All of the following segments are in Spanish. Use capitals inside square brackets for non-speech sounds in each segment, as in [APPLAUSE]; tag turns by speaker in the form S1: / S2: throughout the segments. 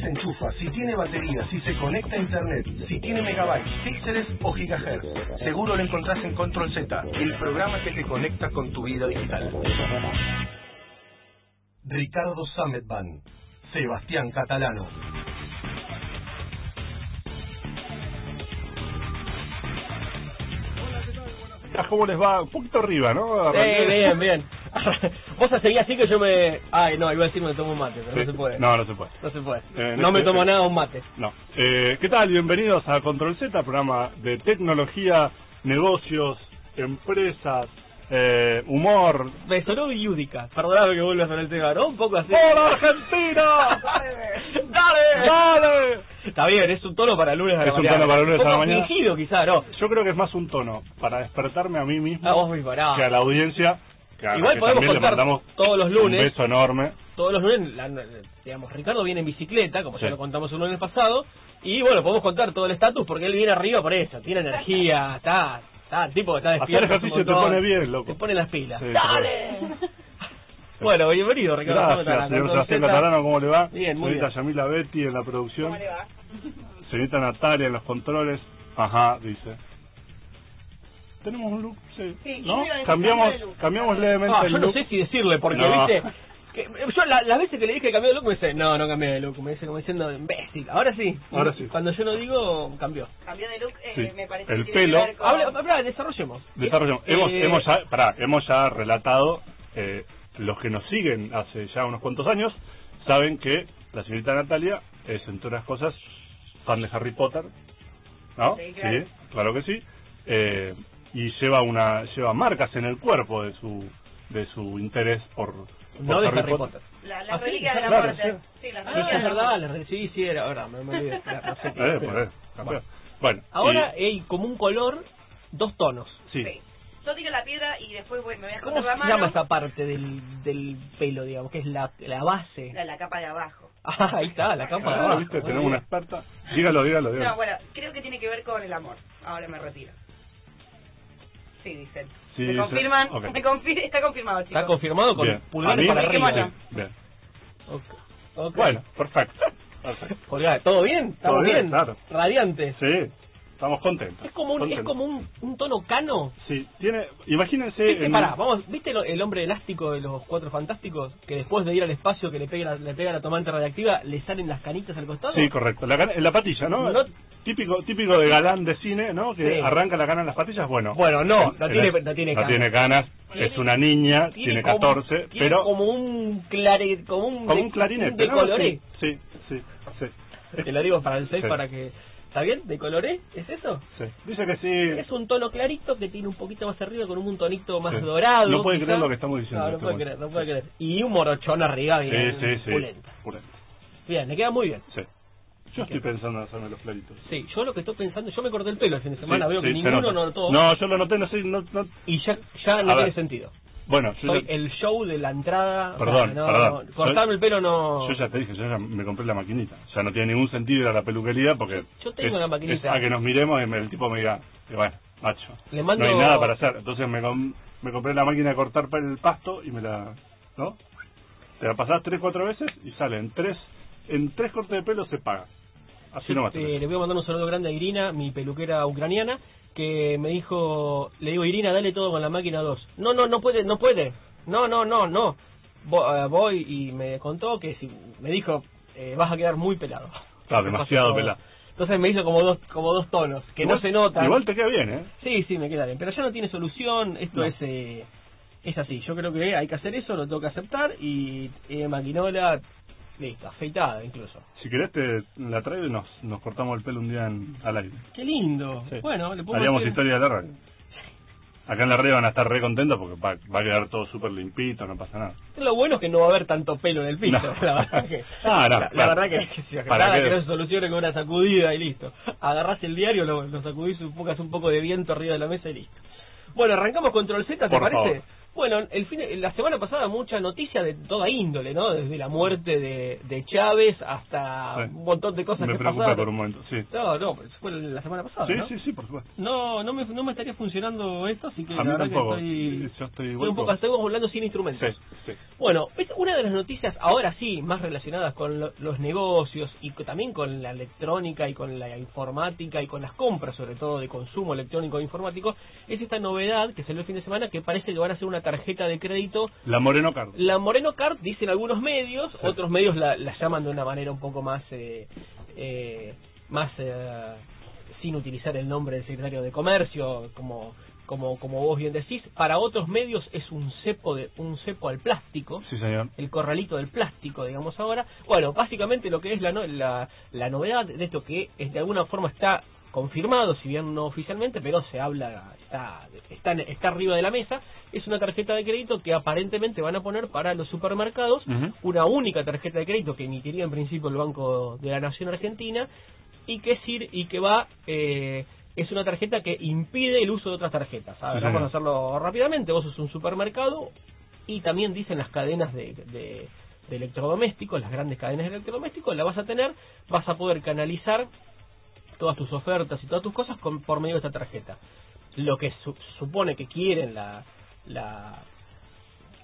S1: si se enchufa, si tiene batería, si se conecta a internet, si tiene megabytes, píxeles o gigahertz. Seguro lo encontrás en Control Z, el programa que te conecta con tu vida digital. Ricardo Sametban, Sebastián Catalano.
S2: ¿Cómo les va? Un poquito arriba, ¿no?
S3: Sí, bien, bien. [LAUGHS] Vos a seguir así que yo me... Ay, no, iba a decir me tomo un mate, pero
S2: Sí.
S3: no se puede.
S2: No, no se puede.
S3: No se puede.
S2: Eh,
S3: no me
S2: este-
S3: tomo nada un mate.
S2: No. Eh, ¿Qué tal? Bienvenidos a Control Z, programa de tecnología, negocios, empresas, eh, humor.
S3: Me sonó Yudica. Perdóname que vuelvas sobre el tema, ¿no? Un poco así.
S2: ¡Hola Argentina! [LAUGHS]
S3: ¡Dale!
S2: ¡Dale!
S3: Está bien, es un tono para lunes a la
S2: Es un
S3: mañana.
S2: tono para lunes a la mañana.
S3: fingido quizá, ¿no?
S2: Yo creo que es más un tono para despertarme a mí mismo
S3: vos
S2: que a la audiencia.
S3: Igual podemos
S2: le
S3: contar todos los lunes.
S2: Un beso enorme.
S3: Todos los lunes, la- digamos, Ricardo viene en bicicleta, como
S2: Sí.
S3: ya lo contamos el lunes pasado, y bueno, podemos contar todo el estatus porque él viene arriba por eso, tiene energía, está, está, el tipo que está
S2: Hacer
S3: despierto.
S2: ejercicio
S3: un
S2: te pone bien, loco.
S3: Te pone las pilas.
S2: Sí,
S3: ¡Dale! [LAUGHS] bueno, bienvenido, Ricardo. ¿Cómo
S2: Gracias, señor Sebastián. Catalano, ¿cómo le va?
S3: Bien, muy
S2: Señorita
S3: bien.
S2: Yamila Betty en la producción. Señorita Natalia en los controles. Ajá, dice. Tenemos un look, sí.
S4: Sí,
S2: ¿no? Cambiamos,
S4: look.
S2: cambiamos levemente
S3: Ah,
S2: el
S3: yo no sé si decirle, porque
S2: No.
S3: viste. Que, yo la- las veces que le dije que cambió de look me dice, no, no cambié de look, me dice como diciendo imbécil. Ahora sí.
S2: Ahora sí.
S3: Cuando yo no digo, cambió.
S4: Cambió de look, eh,
S2: Sí.
S4: me parece
S2: El
S4: que
S2: pelo.
S4: con-
S3: Habla, habla, desarrollemos.
S2: Desarrollamos.
S3: Eh,
S2: hemos, hemos ya, pará, hemos ya relatado, eh, los que nos siguen hace ya unos cuantos años, saben que la señorita Natalia es, entre otras cosas, fan de Harry Potter, ¿no?
S4: Sí, claro.
S2: claro que sí. Eh, y lleva una lleva marcas en el cuerpo de su de su interés por, por
S3: No de Harry Potter.
S4: La, la
S3: Ah, sí,
S4: reliquia de la
S3: claro,
S4: muerte. Sí, la
S3: Ah, es verdad, la sí, sí, era verdad, me, me olvidé. [LAUGHS] Era- no sé qué,
S2: Eh,
S3: pero-
S2: pues,
S3: bueno.
S2: Bueno,
S3: Ahora
S2: y-
S3: hay como un color, dos tonos.
S2: sí.
S4: Sí. Yo tiro la piedra y después voy- me voy a
S3: ¿Cómo
S4: la mano.
S3: llama esa parte del, del pelo, digamos, que es la, la base?
S4: La, la capa de abajo. [LAUGHS]
S3: Ah, ahí está, la capa de
S2: Ah,
S3: abajo.
S2: ¿viste? Tenemos una experta. Dígalo, dígalo, dígalo.
S4: No, bueno, creo que tiene que ver con el amor. Ahora me retiro. Sí, dicen.
S2: Sí,
S4: me
S2: dice-
S4: confirman,
S2: ok.
S4: me está confirmado, chicos.
S3: Está confirmado con
S2: Bien.
S3: pulgares para arriba.
S4: bueno.
S2: Bien. Bueno, perfecto.
S3: ¿Todo bien? ¿Estamos
S2: Todo bien,
S3: bien?
S2: claro.
S3: Radiantes.
S2: Sí, estamos contentos.
S3: Es como un, es como un, un tono cano.
S2: Sí, tiene, imagínense...
S3: ¿Viste,
S2: en-
S3: pará, vamos, ¿viste lo- el hombre elástico de los cuatro fantásticos? Que después de ir al espacio que le pega la, le pega la tomante radiactiva, le salen las canitas al costado.
S2: Sí, correcto. La, la patilla, ¿no?
S3: No-
S2: Típico típico de galán de cine, ¿no? Que
S3: Sí.
S2: arranca la cana en las patillas. Bueno,
S3: Bueno, no, no
S2: en
S3: tiene- no tiene
S2: no
S3: canas.
S2: tiene canas. Es una niña, tiene,
S3: como-
S2: 14,
S3: tiene
S2: pero
S3: como un clare, como un,
S2: como
S3: de-
S2: un clarinete.
S3: de
S2: ¿no?
S3: coloré.
S2: Sí, sí, sí. sí.
S3: Te lo digo para el 6
S2: Sí.
S3: para que ¿Está bien? ¿De coloré? ¿Es eso?
S2: Sí. Dice que sí.
S3: Es un tono clarito que tiene un poquito más arriba con un tonito más
S2: Sí.
S3: dorado.
S2: No puede
S3: quizá.
S2: creer lo que estamos diciendo
S3: No,
S2: este
S3: puede
S2: momento.
S3: creer, no puede creer. Y un morochón arriba bien
S2: Sí, sí, sí.
S3: pulenta.
S2: Pulenta.
S3: Bien, le queda muy bien.
S2: Sí. Yo estoy pensando en hacerme los claritos.
S3: Sí, yo lo que estoy pensando, yo me corté el pelo el fin de semana, veo que ninguno no todo.
S2: No, yo lo noté, no sé, no, no-
S3: Y ya, ya no
S2: A ver.
S3: tiene sentido.
S2: Bueno, yo
S3: Soy
S2: ya,
S3: el show de la entrada.
S2: Perdón,
S3: no,
S2: perdón.
S3: no, cortarme el pelo no.
S2: yo ya te dije, yo ya me compré la maquinita. Ya no tiene ningún sentido ir a la peluquería porque...
S3: Yo tengo
S2: es-
S3: la maquinita.
S2: es a que nos miremos y me- el tipo me diga, que bueno, macho,
S3: Le mando-
S2: no hay nada para hacer. Entonces me, com- me compré la máquina de cortar el pasto y me la... ¿No? Te la pasás tres, cuatro veces y sale en tres, en tres cortes de pelo se paga. Así nomás.
S3: Eh, le voy a mandar un saludo grande a Irina, mi peluquera ucraniana, que me dijo, le digo, Irina, dale todo con la máquina 2. No, no, no puede, no puede. No, no, no, no. Eh, Voy y me contó que si, me dijo, eh, vas a quedar muy pelado.
S2: Claro, demasiado
S3: Todo.
S2: pelado.
S3: Entonces me hizo como dos, como dos tonos, que
S2: Igual-
S3: no se notan.
S2: Igual te queda bien, ¿eh?
S3: Sí, sí, me queda bien. Pero ya no tiene solución. Esto
S2: No.
S3: es eh, es así. Yo creo que hay que hacer eso, lo tengo que aceptar. Y eh, maquinola, listo, afeitada incluso.
S2: Si querés te la traigo y nos, nos cortamos el pelo un día en, al aire.
S3: Qué lindo.
S2: Sí.
S3: Bueno, le puedo
S2: Haríamos historia de la radio. Acá en la radio van a estar re contentos porque va, va a quedar todo súper limpito, no pasa nada.
S3: Lo bueno es que no va a haber tanto pelo en el piso.
S2: No. [LAUGHS]
S3: La verdad que, [LAUGHS]
S2: Ah, no,
S3: la, la verdad que, que si
S2: ¿Para
S3: nada
S2: qué?
S3: que no se solucione con una sacudida y listo. Agarrás el diario, lo, lo sacudís, enfocas un poco de viento arriba de la mesa y listo. Bueno, arrancamos Control Z, ¿te
S2: Por
S3: parece?
S2: favor.
S3: Bueno, el fin, la semana pasada mucha noticia de toda índole, ¿no? Desde la muerte de, de Chávez hasta
S2: Sí.
S3: un montón de cosas
S2: Me
S3: que
S2: preocupa
S3: pasaron.
S2: por un momento, sí.
S3: No, no, pero fue la semana pasada,
S2: Sí,
S3: ¿no?
S2: sí, sí, por supuesto.
S3: No, no me, no me estaría funcionando esto, así que
S2: A
S3: la
S2: mí
S3: verdad
S2: tampoco.
S3: que estoy,
S2: Yo estoy
S3: estoy un poco, estamos hablando sin instrumentos.
S2: Sí, sí.
S3: Bueno, una de las noticias ahora sí más relacionadas con lo- los negocios y también con la electrónica y con la informática y con las compras, sobre todo de consumo electrónico e informático, es esta novedad que salió el fin de semana que parece que van a ser una tarjeta de crédito.
S2: La Moreno Card.
S3: La Moreno Card dicen algunos medios,
S2: Sí.
S3: otros medios la, la llaman de una manera un poco más eh, eh, más eh, sin utilizar el nombre del secretario de comercio como como como vos bien decís para otros medios es un cepo de un cepo al plástico
S2: Sí, señor.
S3: el corralito del plástico, digamos ahora. Bueno, básicamente lo que es la, la, la novedad de esto que es, de alguna forma está confirmado, si bien no oficialmente, pero se habla, está, está, está arriba de la mesa, es una tarjeta de crédito que aparentemente van a poner para los supermercados, una única tarjeta de crédito que emitiría en principio el Banco de la Nación Argentina y que, sir- y que va... Eh, es una tarjeta que impide el uso de otras tarjetas. A ver, vamos a hacerlo rápidamente. Vos sos un supermercado y también dicen las cadenas de, de, de electrodomésticos, las grandes cadenas de electrodomésticos, la vas a tener, vas a poder canalizar todas tus ofertas y todas tus cosas con, por medio de esta tarjeta. Lo que su- supone que quieren la, la,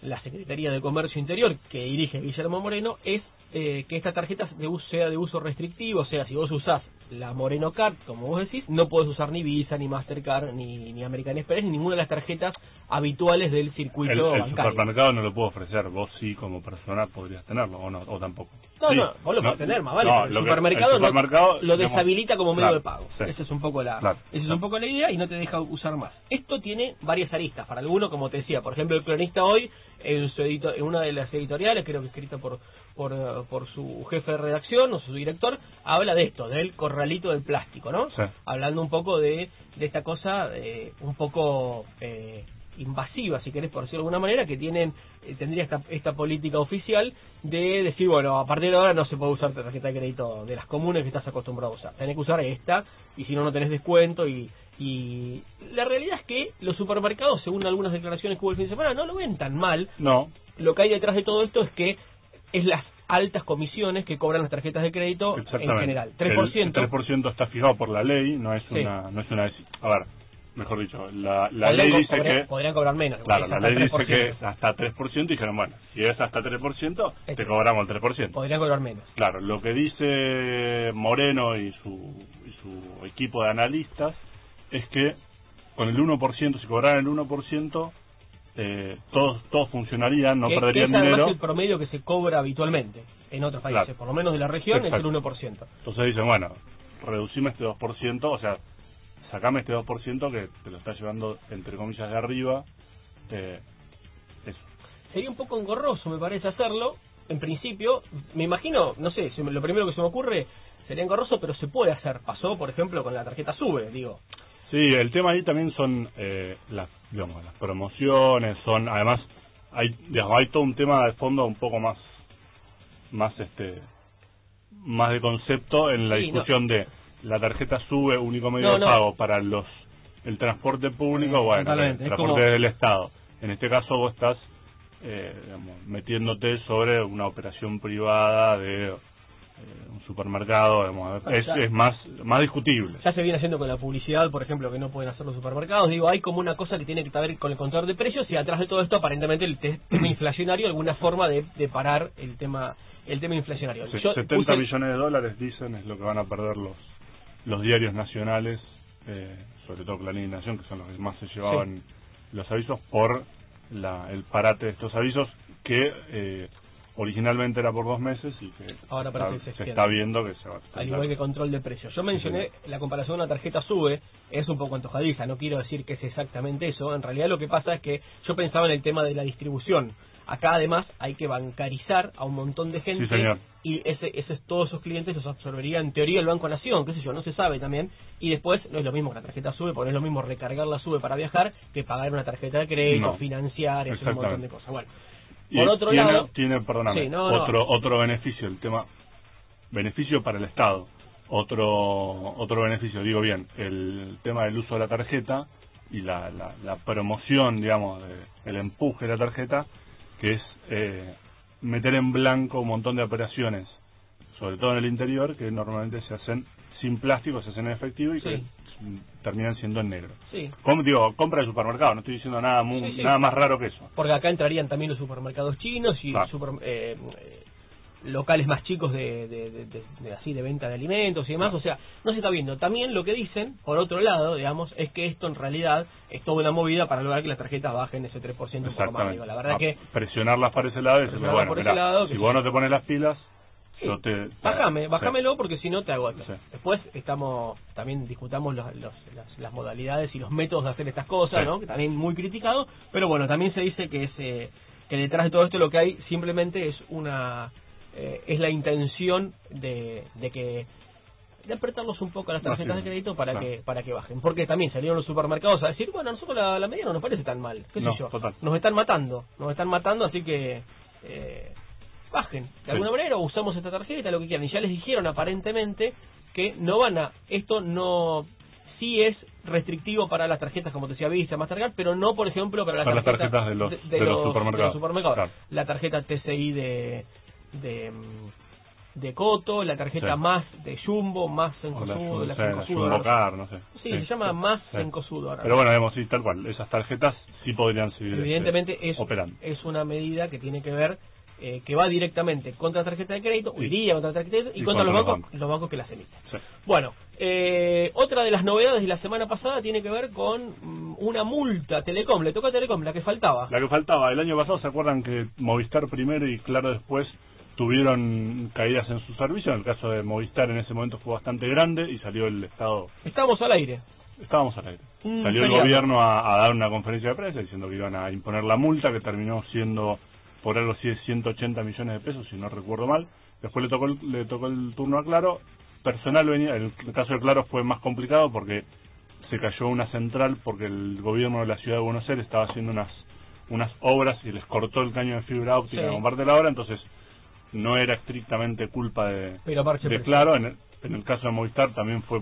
S3: la Secretaría de Comercio Interior, que dirige Guillermo Moreno, es eh, que esta tarjeta de uso, sea de uso restrictivo, o sea, si vos usás la Moreno Card, como vos decís, no podés usar ni Visa, ni Mastercard, ni, ni American Express, ni ninguna de las tarjetas habituales del circuito
S2: El, el
S3: bancario.
S2: supermercado no lo puedo ofrecer. Vos sí, como persona, podrías tenerlo o no, o tampoco.
S3: No,
S2: Sí.
S3: no, vos lo podés tener, más vale.
S2: no,
S3: el
S2: que-
S3: supermercado,
S2: el supermercado,
S3: no, lo
S2: digamos,
S3: deshabilita como medio
S2: claro,
S3: de pago.
S2: sí.
S3: Esa es un poco la,
S2: Claro,
S3: esa es un poco la idea y no te deja usar más. Esto tiene varias aristas. Para alguno, como te decía, por ejemplo, el cronista hoy, en, su edito- en una de las editoriales, creo que escrita por, por, por su jefe de redacción o su director, habla de esto, del corralito del plástico, ¿no?
S2: Sí.
S3: Hablando un poco de, de esta cosa eh, un poco eh, invasiva, si querés por decirlo de alguna manera, que tienen eh, tendría esta, esta política oficial de decir, bueno, a partir de ahora no se puede usar tarjeta de crédito de las comunes que estás acostumbrado a usar. Tenés que usar esta y si no, no tenés descuento y... Y la realidad es que los supermercados, según algunas declaraciones que hubo el fin de semana, no lo ven tan mal.
S2: No,
S3: Lo que hay detrás de todo esto es que es las altas comisiones que cobran las tarjetas de crédito en general.
S2: El,
S3: 3%.
S2: el 3% está fijado por la ley, no es
S3: Sí.
S2: una no es una A ver, mejor dicho, la, ley
S3: co-
S2: dice que
S3: podrían cobrar menos.
S2: Claro, la ley dice
S3: 3%.
S2: que hasta 3% y dijeron, bueno, si es hasta 3%, te
S3: Este.
S2: cobramos el 3%.
S3: Podrían cobrar menos.
S2: Claro, lo que dice Moreno y su, y su equipo de analistas es que con el 1%, si cobraran el 1%, eh, todos, todos funcionarían, no
S3: que, que
S2: perderían
S3: es
S2: dinero.
S3: el promedio que se cobra habitualmente en otros países,
S2: Claro.
S3: por lo menos de la región, es el
S2: Exacto.
S3: 1%.
S2: Entonces dicen, bueno, reducime este 2%, o sea, sacame este 2% que te lo está llevando, entre comillas, de arriba. Eh, eso.
S3: Sería un poco engorroso, me parece, hacerlo. En principio, me imagino, no sé, lo primero que se me ocurre sería engorroso, pero se puede hacer. Pasó, por ejemplo, con la tarjeta SUBE, digo.
S2: Sí, el tema ahí también son eh, las, digamos, las promociones, son además hay, digamos, hay todo un tema de fondo un poco más, más este, más de concepto en la
S3: Sí,
S2: discusión de la tarjeta sube único medio
S3: No,
S2: de
S3: no.
S2: pago para los el transporte público, bueno, el transporte
S3: como-
S2: del Estado. En este caso vos estás eh, digamos, metiéndote sobre una operación privada de eh, un supermercado, digamos,
S3: Bueno,
S2: es,
S3: ya-
S2: es más más discutible.
S3: Ya se viene haciendo con la publicidad, por ejemplo, que no pueden hacer los supermercados. Digo, hay como una cosa que tiene que ver con el control de precios y atrás de todo esto, aparentemente, el te- tema inflacionario, alguna forma de, de parar el tema el tema inflacionario.
S2: Se-
S3: Yo
S2: 70
S3: puse-
S2: millones de dólares dicen es lo que van a perder los los diarios nacionales, eh, sobre todo Clarín y Nación, que son los que más se llevaban los avisos por la, el parate de estos avisos que eh, originalmente era por dos meses y que
S3: Ahora
S2: está-
S3: se
S2: se está viendo que se va a
S3: al igual que control de precios. Yo mencioné la comparación de una tarjeta SUBE, es un poco antojadiza, no quiero decir que es exactamente eso. En realidad lo que pasa es que yo pensaba en el tema de la distribución. Acá además hay que bancarizar a un montón de gente
S2: Sí, señor.
S3: y ese, ese, todos esos clientes los absorbería en teoría el Banco Nación, qué sé yo, no se sabe también. Y después no es lo mismo que la tarjeta SUBE, porque no es lo mismo recargar la SUBE para viajar que pagar una tarjeta de crédito,
S2: No.
S3: financiar hacer un montón de cosas. Bueno,
S2: Y
S3: por otro
S2: tiene,
S3: lado...
S2: tiene perdóname,
S3: Sí, no, no.
S2: otro otro beneficio, el tema beneficio para el Estado. Otro otro beneficio, digo bien, el tema del uso de la tarjeta y la, la, la promoción, digamos, de, el empuje de la tarjeta, que es eh, meter en blanco un montón de operaciones, sobre todo en el interior, que normalmente se hacen sin plástico, se hacen en efectivo y que
S3: Sí.
S2: terminan siendo en negro.
S3: Sí.
S2: Como digo, compra de supermercado, no estoy diciendo nada mu-
S3: Sí, sí.
S2: nada más raro que eso.
S3: Porque acá entrarían también los supermercados chinos y
S2: Claro.
S3: super- eh, locales más chicos de, de, de- de- de así de venta de alimentos y demás. O sea, no se está viendo. También lo que dicen, por otro lado, digamos, es que esto en realidad es toda una movida para lograr que las tarjetas bajen ese 3% un poco más. Digo, La verdad que
S2: presionarlas para ese lado y decirle,
S3: Presionarlas
S2: bueno,
S3: por ese lado,
S2: si vos no te pones las pilas,
S3: Sí.
S2: yo te...
S3: Bájame,
S2: Sí.
S3: bájamelo porque si no te agotas.
S2: Sí.
S3: Después estamos, también discutamos los, los- las, las modalidades y los métodos de hacer estas cosas. ¿no? Que también muy criticado, pero bueno, también se dice que es eh, que detrás de todo esto lo que hay simplemente es una eh, es la intención de, de que de apretarlos un poco a las tarjetas
S2: sí.
S3: de crédito para
S2: Claro.
S3: que para que bajen, porque también salieron los supermercados a decir, bueno, a nosotros la, la medida no nos parece tan mal, qué sé
S2: No,
S3: yo,
S2: total.
S3: nos están matando, nos están matando, así que eh, bajen de
S2: Sí.
S3: alguna manera o usamos esta tarjeta, lo que quieran. Y ya les dijeron aparentemente que no van a, esto no, sí es restrictivo para las tarjetas como te decía Visa, Mastercard, pero no por ejemplo para las
S2: Para las
S3: tarjetas,
S2: tarjetas de los- de los supermercados.
S3: de los supermercados.
S2: Claro.
S3: La tarjeta TCI de, de, de Coto, la tarjeta
S2: Sí.
S3: más de Jumbo, más
S2: la
S3: Encosudo, la
S2: Jum- sí,
S3: Encosudo, no sé. Sí, se llama más Encosudo ahora.
S2: Pero bueno, digamos, sí, tal cual. Esas tarjetas sí podrían seguir este,
S3: Evidentemente es,
S2: operando.
S3: es una medida que tiene que ver, eh, que va directamente contra la tarjeta de crédito, iría contra la tarjeta de crédito, y,
S2: Y
S3: contra,
S2: contra
S3: los bancos,
S2: bancos.
S3: los bancos que las emiten. Bueno, eh, otra de las novedades de la semana pasada tiene que ver con mm, una multa Telecom, le tocó a Telecom, la que faltaba.
S2: La que faltaba, el año pasado, ¿se acuerdan que Movistar primero y Claro después tuvieron caídas en su servicio? En el caso de Movistar en ese momento fue bastante grande y salió el Estado,
S3: Estamos al aire.
S2: estábamos al aire. Salió el gobierno a, a dar una conferencia de prensa diciendo que iban a imponer la multa que terminó siendo por algo así de 180 millones de pesos, si no recuerdo mal. Después le tocó el, le tocó el turno a Claro. Personal venía, el, el caso de Claro fue más complicado porque se cayó una central porque el gobierno de la ciudad de Buenos Aires estaba haciendo unas unas obras y les cortó el caño de fibra óptica
S3: Sí.
S2: como parte de la obra, entonces no era estrictamente culpa de,
S3: Pero.
S2: Claro. En el, en el caso de Movistar también fue,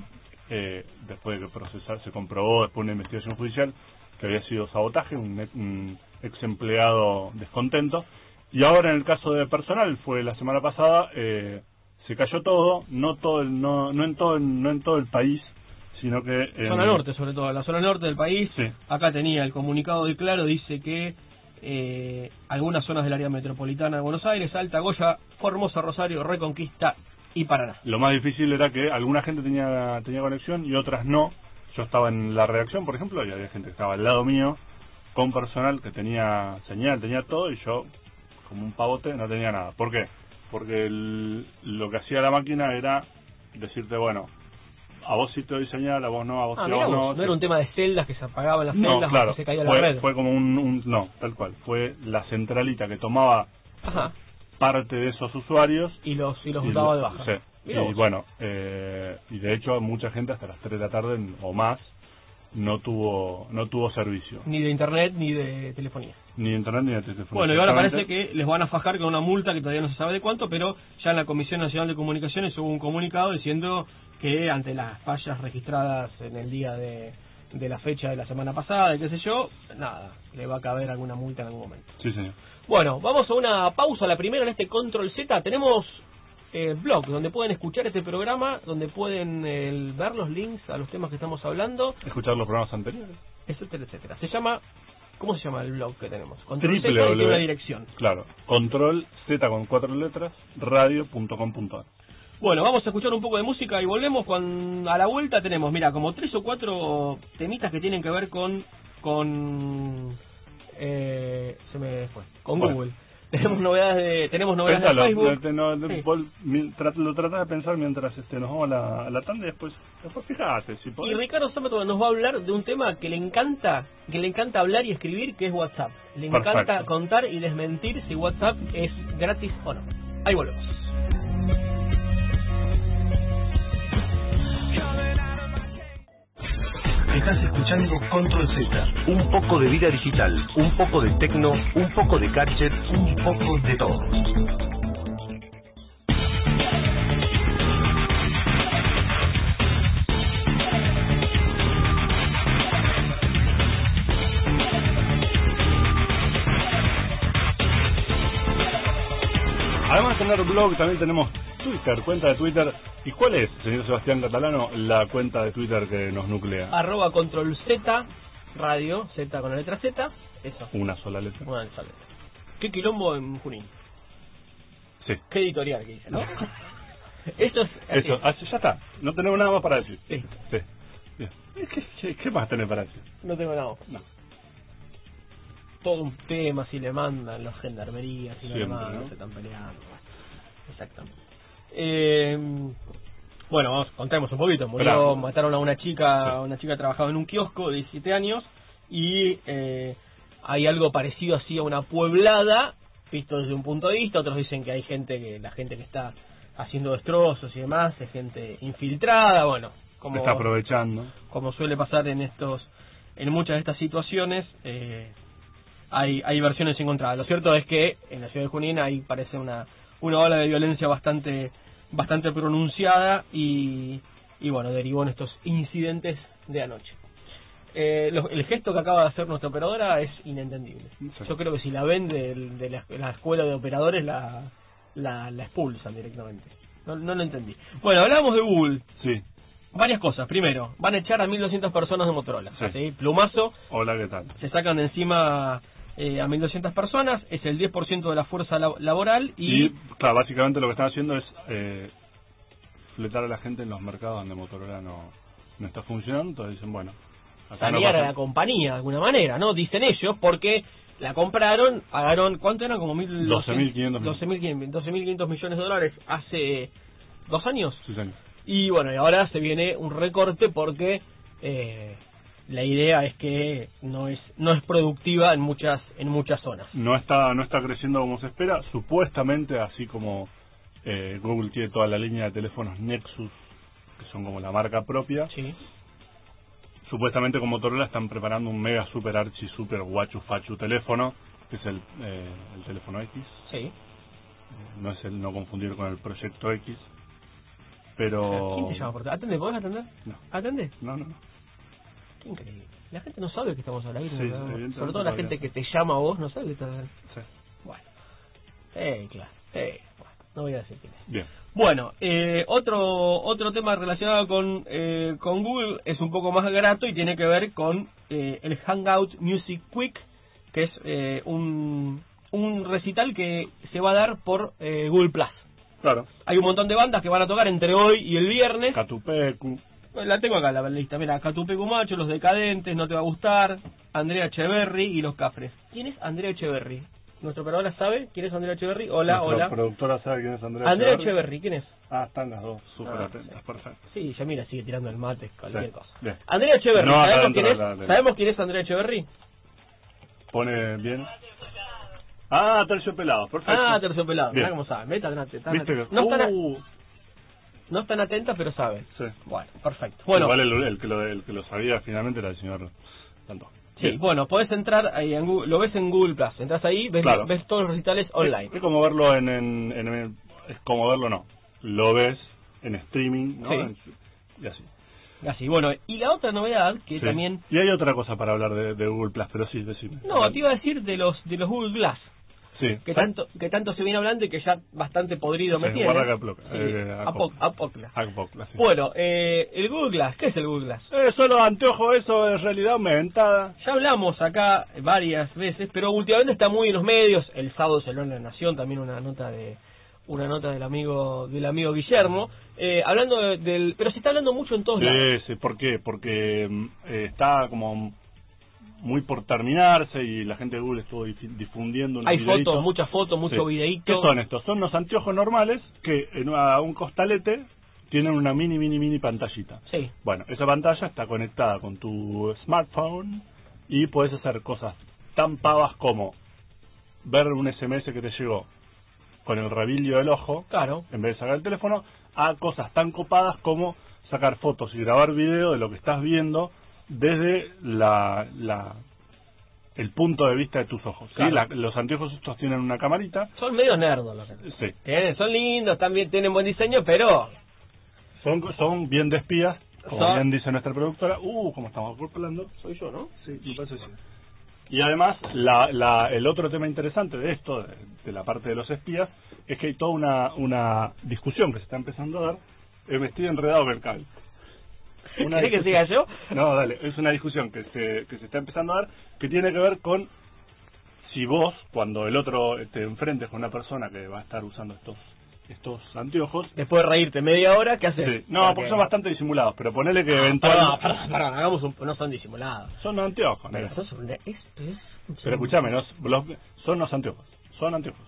S2: eh, después de que procesar, se comprobó después de una investigación judicial, que había sido sabotaje, un, ex- un ex empleado descontento. Y ahora en el caso de personal, fue la semana pasada, eh, se cayó todo, no todo el, no, no en todo el, no en todo el país, sino que en
S3: Zona norte, sobre todo, la zona norte del país.
S2: Sí.
S3: Acá tenía el comunicado de Claro, dice que eh, algunas zonas del área metropolitana de Buenos Aires, Alta, Goya, Formosa, Rosario, Reconquista y Paraná.
S2: Lo más difícil era que alguna gente tenía, tenía conexión y otras no. Yo estaba en la redacción, por ejemplo, y había gente que estaba al lado mío, con personal que tenía señal, tenía todo, y yo, como un pavote, no tenía nada. ¿Por qué? Porque lo que hacía la máquina era decirte, bueno, a vos sí te doy señal, a vos no, a vos
S3: Ah,
S2: sí, a
S3: mirá
S2: vos
S3: vos,
S2: no.
S3: no era un tema de celdas que se apagaban las
S2: No,
S3: celdas o
S2: claro,
S3: que se caía
S2: fue,
S3: la red.
S2: fue como un, un- No, tal cual. Fue la centralita que tomaba
S3: Ajá.
S2: parte de esos usuarios
S3: Y los, y los
S2: y
S3: daba de baja.
S2: sí. Y bueno, eh, y de hecho mucha gente hasta las 3 de la tarde o más no tuvo no tuvo servicio,
S3: Ni de internet ni de telefonía.
S2: ni de internet ni de teléfono.
S3: Bueno, y ahora parece que les van a fajar con una multa que todavía no se sabe de cuánto, pero ya en la Comisión Nacional de Comunicaciones hubo un comunicado diciendo que ante las fallas registradas en el día de, de la fecha de la semana pasada, y qué sé yo, nada, le va a caber alguna multa en algún momento.
S2: Sí, señor.
S3: Bueno, vamos a una pausa, la primera en este Control Z. Tenemos el blog donde pueden escuchar este programa, donde pueden eh, ver los links a los temas que estamos hablando,
S2: Escuchar los programas anteriores.
S3: etcétera, etcétera. Se llama, ¿cómo se llama el blog que tenemos? Control
S2: Triple
S3: Z tiene
S2: W.
S3: una dirección.
S2: Claro, control Z con cuatro letras, radio.com.ar.
S3: Bueno, vamos a escuchar un poco de música y volvemos con a la vuelta tenemos, mira, como tres o cuatro temitas que tienen que ver con con eh, se me fue, con
S2: Bueno.
S3: Google. Tenemos novedades de tenemos novedades
S2: Pensalo,
S3: de Facebook.
S2: no te- no, de-
S3: Sí.
S2: vos mi- tra- lo tratás de pensar mientras este, nos vamos a la, a la tanda y después, después fijate si
S3: Y. Ricardo Sámato nos va a hablar de un tema que le encanta, que le encanta hablar y escribir, que es WhatsApp. Le encanta contar y desmentir si WhatsApp es gratis o no. Ahí volvemos.
S1: Estás escuchando Control Z. Un poco de vida digital, un poco de tecno, un poco de gadget, un poco de todo.
S2: Además de tener blog, también tenemos Twitter, cuenta de Twitter. ¿Y cuál es, señor Sebastián Catalano, la cuenta de Twitter que nos nuclea?
S3: Arroba control Z, radio, Z con la letra Z, eso.
S2: Una sola letra.
S3: Una sola letra. ¿Qué quilombo en Junín?
S2: Sí.
S3: ¿Qué editorial que dice, no? [LAUGHS] Esto es... así.
S2: Eso, ah, ya está. No tenemos nada más para decir. Sí. Bien. ¿Qué, qué, qué más tenés para decir?
S3: No tengo nada.
S2: No.
S3: Todo un tema, si le mandan los gendarmerías, si no le
S2: Siempre,
S3: mandan,
S2: ¿no?
S3: se están peleando. Exactamente. Eh, bueno, vamos, contemos un poquito. Murió, mataron a una chica,
S2: Sí.
S3: una chica trabajaba en un kiosco de 17 años y eh, hay algo parecido así a una pueblada, visto desde un punto de vista. Otros dicen que hay gente que la gente que está haciendo destrozos y demás es gente infiltrada. Bueno, como
S2: Está aprovechando.
S3: como suele pasar en estos en muchas de estas situaciones eh, hay hay versiones encontradas lo cierto es que en la ciudad de Junín hay parece una una ola de violencia bastante bastante pronunciada y y bueno derivó en estos incidentes de anoche eh, lo- el gesto que acaba de hacer nuestra operadora es inentendible
S2: Sí.
S3: yo creo que si la ven de, de la, la escuela de operadores la, la la expulsan directamente no, no lo entendí bueno hablamos de Google
S2: Sí.
S3: Varias cosas. Primero, van a echar a 1.200 personas de Motorola.
S2: Sí.
S3: ¿sí? Plumazo,
S2: Hola, ¿qué tal?
S3: se sacan de encima eh, a 1.200 personas, es el 10% de la fuerza lab- laboral y...
S2: Y, claro, básicamente lo que están haciendo es eh, fletar a la gente en los mercados donde Motorola no, no está funcionando. Entonces dicen, bueno, acá no
S3: sanear a la compañía de alguna manera, ¿no? Dicen ellos, porque la compraron, pagaron, ¿cuánto eran? Como 1.200
S2: 12.500
S3: 12.500 12.500 millones de dólares hace dos años.
S2: Sí.
S3: Y bueno, y ahora se viene un recorte porque eh, la idea es que no es no es productiva en muchas en muchas zonas.
S2: No está, no está creciendo como se espera. Supuestamente, así como eh, Google tiene toda la línea de teléfonos Nexus, que son como la marca propia,
S3: Sí.
S2: supuestamente con Motorola están preparando un mega super archi super guachu fachu teléfono, que es el, eh, el teléfono X.
S3: Sí.
S2: Eh, No es el no confundir con el proyecto X. Pero...
S3: ¿Quién te llama por? ¿Atende? ¿Podés atender?
S2: No.
S3: ¿Atende?
S2: No, no, no.
S3: Qué increíble. La gente no sabe que estamos al aire.
S2: Sí,
S3: ¿no?
S2: evidentemente
S3: Sobre todo la gente que te llama a vos no sabe que estás al.
S2: Sí.
S3: Bueno. Eh, claro. Eh, bueno. No voy a decir quién es.
S2: Bien.
S3: Bueno, eh, otro otro tema relacionado con eh, con Google es un poco más grato y tiene que ver con eh, el Hangout Music Quick, que es eh, un un recital que se va a dar por eh, Google Plus.
S2: Claro.
S3: Hay un montón de bandas que van a tocar entre hoy y el viernes.
S2: Catupecu.
S3: La tengo acá la lista. Mira, Catupe Cumacho, Los Decadentes, No Te Va a Gustar, Andrea Echeverry y Los Cafres. ¿Quién es Andrea Echeverry? ¿Nuestro operador sabe quién es Andrea Echeverry? Hola,
S2: Nuestra
S3: hola.
S2: productora sabe quién es Andrea
S3: Andrea
S2: Echeverry.
S3: ¿quién es?
S2: Ah, están las dos súper
S3: Ah,
S2: atentas, perfecto.
S3: Sí, Yamila sigue tirando el mate, cualquier
S2: Sí,
S3: cosa.
S2: bien.
S3: Andrea Echeverry,
S2: No, acá
S3: ¿sabemos,
S2: dentro
S3: quién es? ¿sabemos quién es Andrea Echeverry?
S2: Pone bien. Ah, terciopelado, perfecto.
S3: Ah, terciopelado,
S2: Bien.
S3: mirá cómo están
S2: ¿Viste
S3: at-
S2: que-
S3: no, están a-
S2: Uh,
S3: no están atentas, pero saben.
S2: sí.
S3: Bueno, perfecto. Bueno,
S2: Igual el, el que lo, el que lo sabía finalmente era el señor Tanto.
S3: sí, bueno, podés entrar ahí en Google, lo ves en Google Plus, entras ahí, ves,
S2: Claro.
S3: ves todos los recitales online.
S2: Es como verlo en, en, en- Es como verlo, no. Lo ves en streaming, ¿no?
S3: Sí.
S2: Y así.
S3: Así, bueno, y la otra novedad que
S2: Sí.
S3: también
S2: Y hay otra cosa para hablar de, de Google Plus, pero sí, decime.
S3: No, te iba a decir de los de los Google Glass,
S2: Sí.
S3: que tanto que tanto se viene hablando y que ya bastante podrido me
S2: Sí,
S3: tiene.
S2: aploca,
S3: Sí,
S2: eh,
S3: apo-
S2: apocla.
S3: apocla.
S2: Acpocla, sí.
S3: Bueno, eh, el Google Glass, ¿qué es el Google Glass?
S2: Eh, solo anteojo, eso es realidad aumentada.
S3: Ya hablamos acá varias veces, pero últimamente está muy en los medios. El sábado salió en La Nación también una nota de una nota del amigo del amigo Guillermo, eh, hablando de- del, pero se está hablando mucho en todos lados.
S2: Sí, sí, ¿por qué? Porque mm, eh, está como muy por terminarse y la gente de Google estuvo dif- difundiendo unos
S3: Hay
S2: videitos.
S3: fotos, muchas fotos, mucho
S2: Sí.
S3: videíto.
S2: ¿Qué son estos? Son los anteojos normales que en una- un costalete tienen una mini, mini, mini pantallita.
S3: Sí,
S2: Bueno, esa pantalla está conectada con tu smartphone y puedes hacer cosas tan pavas como ver un SMS que te llegó con el rabillo del ojo,
S3: claro.
S2: en vez de sacar el teléfono, a cosas tan copadas como sacar fotos y grabar video de lo que estás viendo desde la, la el punto de vista de tus ojos. ¿sí?
S3: Claro.
S2: La- los anteojos estos tienen una camarita.
S3: Son medio nerdos los que-
S2: Sí,
S3: Tienen, son lindos, también tienen buen diseño, pero
S2: son, son bien de espías, como
S3: Son-
S2: bien dice nuestra productora. Uh, como estamos hablando.
S3: soy yo, ¿no?
S2: Sí, me parece sí. Y además, la, la, el otro tema interesante de esto, de, de la parte de los espías, es que hay toda una, una discusión que se está empezando a dar. Eh, estoy enredado cable. [LAUGHS] Una
S3: ¿Querés que siga yo?
S2: No, dale, es una discusión que se, que se está empezando a dar que tiene que ver con si vos, cuando el otro te enfrentes con una persona que va a estar usando estos estos anteojos,
S3: Después de reírte media hora, ¿qué haces?
S2: Sí. No, porque son bastante disimulados, pero ponele que
S3: Perdón,
S2: eventualmente...
S3: perdón, perdón, hagamos un... No son disimulados.
S2: Son anteojos,
S3: Pero,
S2: negro.
S3: es- es-
S2: Pero escúchame, no, los- son los anteojos. Son anteojos.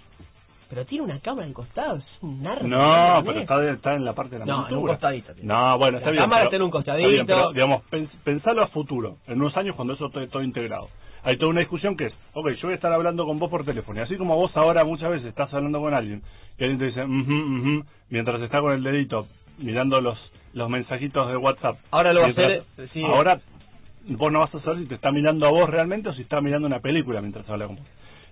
S3: Pero tiene una cámara al costado, es un narco.
S2: No, pero está, está en la parte de la
S3: No, en un costadito tiene.
S2: No, bueno,
S3: La
S2: está bien.
S3: cámara
S2: pero-
S3: está en un costadito.
S2: bien, pero, digamos, pens- pensalo a futuro, en unos años cuando eso esté todo integrado. Hay toda una discusión que es, ok, yo voy a estar hablando con vos por teléfono, y así como vos ahora muchas veces estás hablando con alguien, y alguien te dice, "Ujú, ujú", mientras está con el dedito mirando los los mensajitos de WhatsApp.
S3: Ahora lo va a hacer, sí.
S2: Ahora vos no vas a saber si te está mirando a vos realmente o si está mirando una película mientras habla con vos.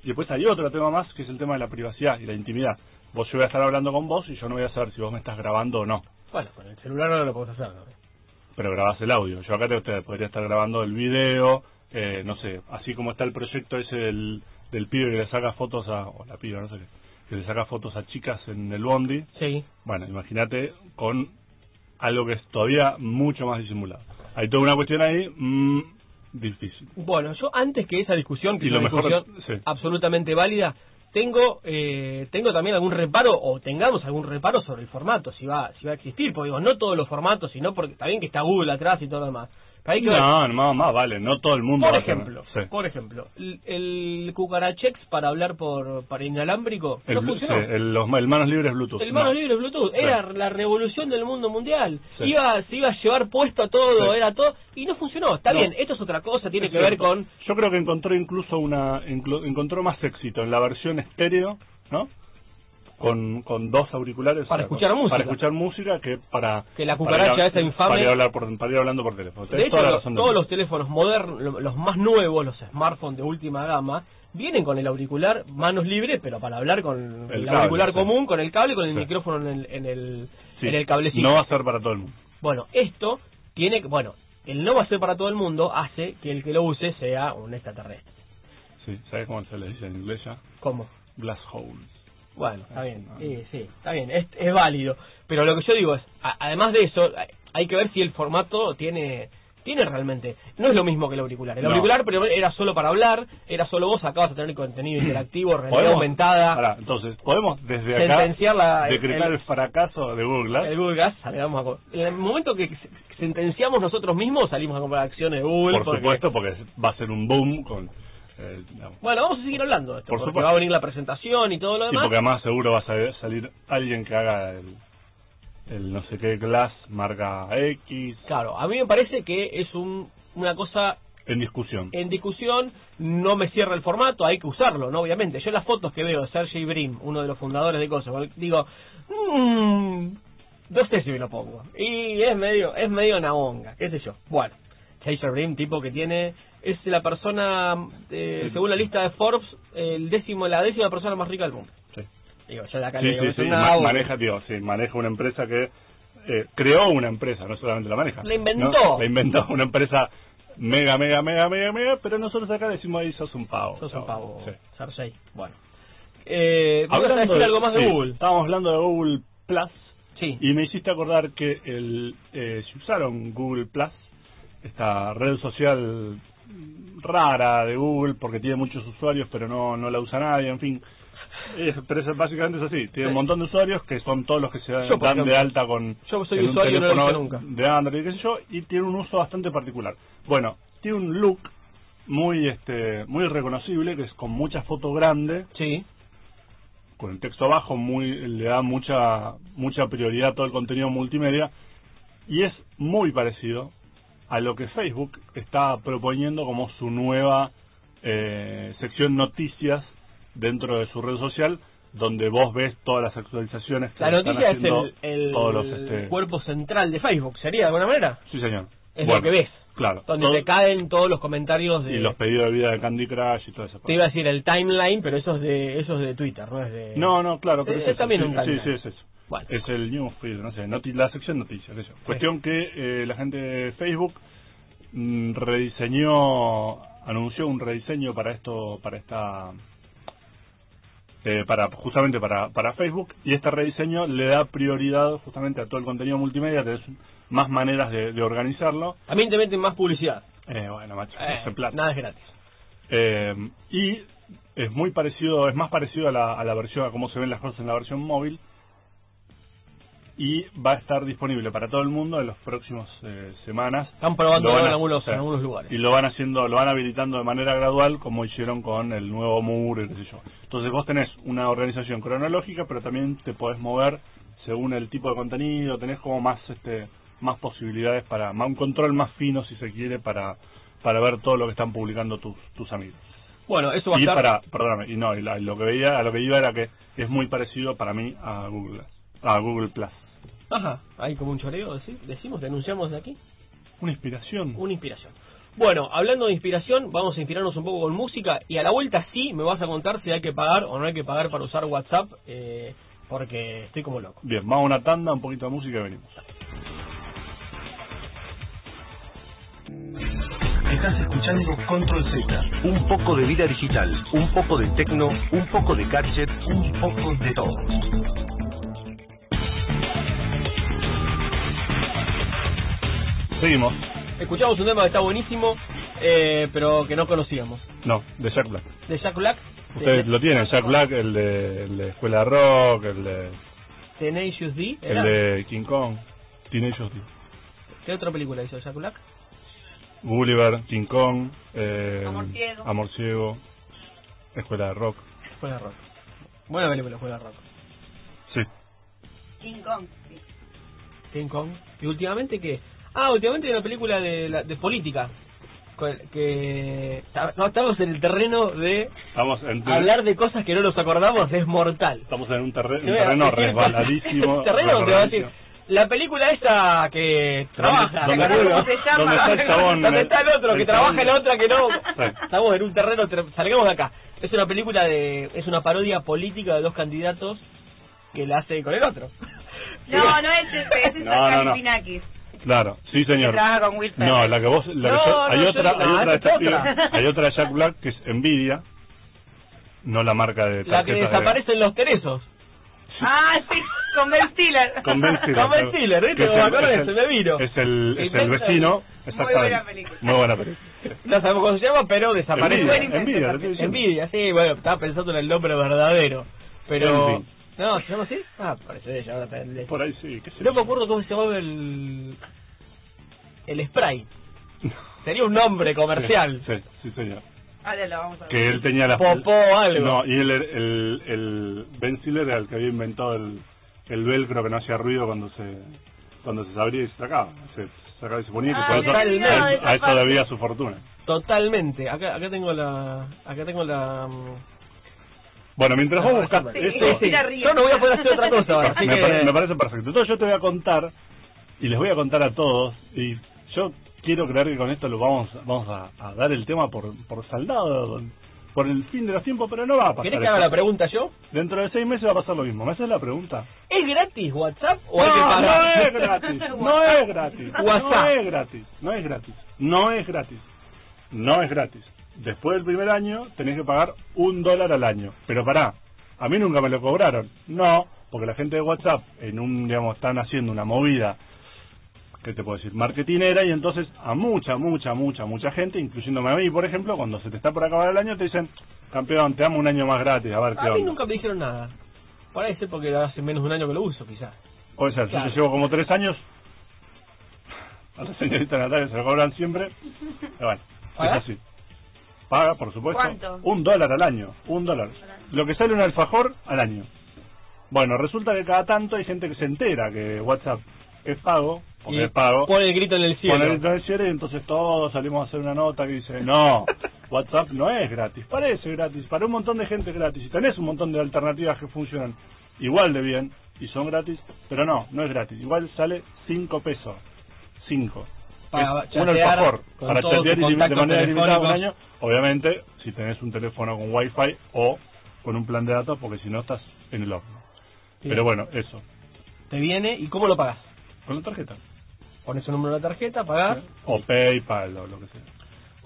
S2: Y después hay otro tema más que es el tema de la privacidad y la intimidad. Vos yo voy a estar hablando con vos y yo no voy a saber si vos me estás grabando o no.
S3: Bueno, con el celular no lo podés hacer, ¿no?
S2: Pero grabás el audio. Yo acá te usted podría estar grabando el video, eh, no sé, así como está el proyecto ese del, del pibe que le saca fotos a, o la piba, no sé qué, que le saca fotos a chicas en el bondi.
S3: Sí.
S2: Bueno, imagínate con algo que es todavía mucho más disimulado. Hay toda una cuestión ahí mm, difícil.
S3: Bueno, yo antes que esa discusión, que
S2: Y
S3: es una
S2: mejor-
S3: discusión
S2: sí.
S3: absolutamente válida, tengo eh, tengo también algún reparo o tengamos algún reparo sobre el formato, si va si va a existir, porque digo, no todos los formatos, sino porque está bien que está Google atrás y todo lo demás. Que
S2: No, no, más vale, no todo el mundo
S3: por ejemplo,
S2: sí.
S3: por ejemplo, el, el cucarachex para hablar por para inalámbrico
S2: El,
S3: no funcionó.
S2: sí, el- los el manos libres Bluetooth.
S3: El
S2: no.
S3: manos libres Bluetooth
S2: Sí.
S3: era la revolución del mundo mundial. Iba, se iba a llevar puesto a todo, era todo, y no funcionó. Está
S2: No.
S3: bien, esto es otra cosa, tiene
S2: Es
S3: que ver con
S2: Yo creo que encontró incluso una... inclu- encontró más éxito en la versión estéreo, ¿no? Con, con dos auriculares.
S3: Para
S2: o sea,
S3: escuchar
S2: con-
S3: música.
S2: Para escuchar música que para...
S3: Que la cucaracha esa infame-
S2: Para ir, hablar por, para ir hablando por teléfono.
S3: De hecho, lo- todos los teléfonos modernos, lo- los más nuevos, los smartphones de última gama, vienen con el auricular manos libres, pero para hablar con el,
S2: El cable,
S3: auricular
S2: sí.
S3: común, con el cable, con el
S2: Sí.
S3: micrófono en el, en el,
S2: Sí,
S3: en el cablecito.
S2: No va a ser para todo el mundo.
S3: Bueno, esto tiene que, bueno, el no va a ser para todo el mundo hace que el que lo use sea un extraterrestre.
S2: Sí, ¿sabes cómo se le dice en inglés ya?
S3: ¿Cómo?
S2: Glass holes.
S3: Bueno, está bien,
S2: Ah.
S3: sí, sí, está bien, es, es válido. Pero lo que yo digo es, a- además de eso, hay- que ver si el formato tiene tiene realmente. No es lo mismo que el auricular. El
S2: No.
S3: auricular pero era solo para hablar, era solo vos, acabas de tener contenido [CLEARS THROAT] interactivo, realidad
S2: ¿Podemos-
S3: aumentada,
S2: entonces, ¿podemos desde acá
S3: sentenciar la,
S2: decretar el,
S3: el,
S2: fracaso de Google Glass?
S3: el Google Glass, a co- En el momento que se- sentenciamos nosotros mismos, salimos a comprar acciones de Google.
S2: por
S3: porque-
S2: supuesto, porque va a ser un boom con... eh, digamos,
S3: Bueno, vamos a seguir hablando de esto,
S2: Por
S3: porque
S2: supuesto.
S3: va a venir la presentación y todo lo
S2: Sí,
S3: demás.
S2: porque además seguro va a sa- salir alguien que haga el, el no sé qué Glass marca X
S3: Claro, a mí me parece que es un, una cosa
S2: en discusión.
S3: en discusión, no me cierra el formato, hay que usarlo, ¿no? Obviamente. Yo las fotos que veo de Sergey Brin, uno de los fundadores de cosas, digo, mmm, no sé si me lo pongo. Y es medio, es medio una onga, qué sé yo. Bueno, Sergey Brin, tipo que tiene, es la persona, eh, según la lista de Forbes, el décimo, la décima persona más rica del mundo.
S2: Sí,
S3: Digo, de acá
S2: sí, ma- maneja, tío, sí, maneja una empresa que eh, creó una empresa, no solamente la maneja.
S3: La inventó.
S2: ¿no? La inventó, una empresa mega, mega, mega, mega, mega, pero nosotros acá decimos ahí sos un pavo.
S3: Sos un pavo,
S2: Sí.
S3: Bueno. Eh, ¿me ibas a
S2: Hablando
S3: decir
S2: de-
S3: algo más de
S2: sí,
S3: Google?
S2: Estábamos hablando de Google Plus
S3: Sí.
S2: y me hiciste acordar que el eh, si usaron Google Plus, esta red social rara de Google porque tiene muchos usuarios pero no, no la usa nadie, en fin. Es- pero es, básicamente es así, tiene un montón de usuarios que son todos los que se dan
S3: Yo,
S2: de alta con
S3: Yo soy
S2: un
S3: usuario no lo nunca.
S2: de Android, qué sé yo, y tiene un uso bastante particular. Bueno, tiene un look muy este muy reconocible que es con mucha foto grande
S3: Sí.
S2: con el texto abajo muy le da mucha mucha prioridad a todo el contenido multimedia y es muy parecido a lo que Facebook está proponiendo como su nueva eh, sección noticias dentro de su red social donde vos ves todas las actualizaciones que
S3: La
S2: están
S3: noticia es el, el
S2: todos los este
S3: cuerpo central de Facebook, ¿sería de alguna manera?
S2: sí señor
S3: Es
S2: Bueno,
S3: lo que ves.
S2: claro
S3: Donde
S2: todo-
S3: te caen todos los comentarios de...
S2: y los pedidos de vida de Candy Crush y toda esa
S3: Te iba a decir el timeline, pero eso es de, eso es de Twitter, no es de...
S2: no no claro pero
S3: Es-
S2: es,
S3: es
S2: eso,
S3: también
S2: sí,
S3: un
S2: sí,
S3: timeline.
S2: sí, es eso
S3: Bueno.
S2: Es el newsfeed, no sé, noti- la sección noticias. Cuestión que eh, la gente de Facebook mm, rediseñó anunció un rediseño para esto, para esta, eh, para justamente para, para Facebook y este rediseño le da prioridad justamente a todo el contenido multimedia, tenés más maneras de, de organizarlo.
S3: También te meten más publicidad.
S2: Eh, bueno, macho,
S3: Eh,
S2: no
S3: nada es gratis.
S2: Eh, y es muy parecido, es más parecido a la, a la versión, a cómo se ven las cosas en la versión móvil. Y va a estar disponible para todo el mundo en las próximas eh, semanas.
S3: Están probando en
S2: a-
S3: algunos,
S2: sí.
S3: en algunos lugares.
S2: Y lo van haciendo, lo van habilitando de manera gradual, como hicieron con el nuevo muro y qué sé yo. Entonces vos tenés una organización cronológica, pero también te podés mover según el tipo de contenido, tenés como más este más posibilidades para, más un control más fino si se quiere para para ver todo lo que están publicando tus tus amigos.
S3: Bueno, eso va a
S2: Y
S3: estar...
S2: para, perdóname, y no, y la- lo que veía, a lo que iba era que es muy parecido para mí a Google, a Google Plus.
S3: Ajá, hay como un choreo, ¿sí? decimos, denunciamos de aquí.
S2: Una inspiración.
S3: Una inspiración. Bueno, hablando de inspiración, vamos a inspirarnos un poco con música y a la vuelta sí me vas a contar si hay que pagar o no hay que pagar para usar WhatsApp, eh, porque estoy como loco.
S2: Bien, vamos a una tanda, un poquito de música y venimos.
S1: Estás escuchando Control Z, un poco de vida digital, un poco de tecno, un poco de gadget, un poco de todo.
S2: Seguimos.
S3: Escuchamos un tema que está buenísimo, eh, pero que no conocíamos.
S2: No, de Jack Black.
S3: De Jack Black.
S2: Ustedes
S3: de,
S2: lo tienen, Jack Black, el de, el de Escuela de Rock, el de,
S3: Tenacious D.
S2: el de King Kong, Teenage D.
S3: ¿Qué otra película hizo Jack Black?
S2: Gulliver, King Kong, eh,
S4: Amor Ciego.
S2: Amor Ciego, Escuela de Rock.
S3: Escuela de Rock. Buena película, Escuela de Rock.
S2: Sí.
S4: King Kong. sí.
S3: King Kong. ¿Y últimamente qué? Ah, últimamente hay una película de, la- de política. Que. No, estamos en el terreno de
S2: Estamos en,
S3: hablar de cosas que no nos acordamos, es mortal.
S2: estamos en un, terre- un
S3: Te voy a-
S2: terreno resbaladísimo. [LAUGHS]
S3: terreno donde va a decir. La película esta que trabaja,
S2: donde-
S3: ¿te acuerdas
S4: ¿cómo se llama?
S2: donde está el [LAUGHS] chabón,
S3: ¿Dónde está el otro? Que
S2: el
S3: trabaja
S2: chabón.
S3: la otra que no.
S2: Sí.
S3: Estamos en un terreno, salgamos de acá. Es una película de, es una parodia política de dos candidatos que la hace con el otro.
S4: No, [LAUGHS] no es ese, ese es
S2: No, no, no. Claro, sí señor.
S4: con Will.
S2: No, la que vos, la que
S3: No,
S2: yo- hay
S3: no,
S2: otra, hay
S3: no,
S2: otra, piba, hay otra de Jack Black que es Nvidia, no la marca de
S3: La que
S2: tarjetas de-
S3: desaparecen los teresos.
S4: Ah, sí, con Ben Stiller.
S2: Con Ben Stiller.
S3: Con Ben Stiller, ¿viste? Me
S2: el-
S3: acordé,
S2: es el-
S3: se me vino.
S2: Es el, es el vecino,
S4: Muy buena película.
S2: Muy buena película.
S3: No sabemos cómo se llama, pero desaparece.
S2: Envidia, envidia,
S3: sí, bueno, estaba pensando en el nombre verdadero. Pero.
S2: Envy.
S3: No, ¿se llama así? Ah, parece ella, ahora está
S2: Por ahí sí, qué sé
S3: No me acuerdo cómo se llamaba el. El spray. Sería un nombre comercial.
S2: Sí, sí, señor.
S4: Ahora lo vamos a ver.
S2: Que él tenía la...
S3: Popó algo.
S2: No, y él, era- el, el Ben Stiller era el que había inventado el, el velcro que no hacía ruido cuando se cuando se abría y se sacaba. Se sacaba y se ponía,
S4: Ah,
S3: me
S2: a, eso- a eso debía su fortuna.
S3: Totalmente. Acá, acá tengo la. Acá tengo la. mm,
S2: Bueno, mientras vos buscas
S3: Sí,
S2: esto...
S3: sí, sí.
S4: Mira, ríe.
S3: Yo no voy a poder hacer otra cosa [LAUGHS] ahora. Así
S2: me,
S3: que...
S2: pare- me parece perfecto. Entonces yo te voy a contar, y les voy a contar a todos, y yo quiero creer que con esto lo vamos, vamos a, a dar el tema por, por saldado, por el fin de los tiempos, pero no va a pasar
S3: ¿Querés que
S2: eso.
S3: haga la pregunta yo?
S2: Dentro de seis meses va a pasar lo mismo. ¿Me haces la pregunta?
S3: ¿Es gratis WhatsApp o hay que
S2: No,
S3: pagar?
S2: no es gratis. [LAUGHS] No es gratis. No
S3: WhatsApp.
S2: es gratis. No es gratis. No es gratis. No es gratis. Después del primer año tenés que pagar un dólar al año. Pero pará, a mí nunca me lo cobraron. No, porque la gente de WhatsApp, en un, digamos, están haciendo una movida, ¿qué te puedo decir? Marketinera, y entonces a mucha, mucha, mucha, mucha gente, incluyéndome a mí, por ejemplo, cuando se te está por acabar el año, te dicen, campeón, te damos un año más gratis, a ver qué
S3: A mí
S2: onda.
S3: nunca me dijeron nada. Parece porque hace menos de un año que lo uso, quizás.
S2: Puede ser,
S3: Claro.
S2: yo llevo como tres años. A la señorita Natalia se lo cobran siempre. [LAUGHS] Pero bueno, es así. Paga, por supuesto.
S4: ¿Cuánto?
S2: Un dólar al año. Un dólar. Lo que sale un alfajor al año. Bueno, resulta que cada tanto hay gente que se entera que WhatsApp es pago, porque
S3: Y
S2: es pago.
S3: Pone el grito en el cielo.
S2: Pone el grito en el cielo y entonces todos salimos a hacer una nota que dice, no, [LAUGHS] WhatsApp no es gratis, parece gratis, para un montón de gente es gratis, y tenés un montón de alternativas que funcionan igual de bien y son gratis, pero no, no es gratis, igual sale 5 pesos, 5.
S3: Para
S2: un
S3: chatear
S2: alfajor
S3: con
S2: para chatear ilim- de manera ilimitada un año, obviamente si tenés un teléfono con wifi o con un plan de datos, porque si no estás en el horno.
S3: Sí.
S2: Pero bueno, eso,
S3: Te viene y ¿cómo lo pagas?
S2: con la tarjeta.
S3: Pones el número de la tarjeta, pagás.
S2: O PayPal o lo que sea.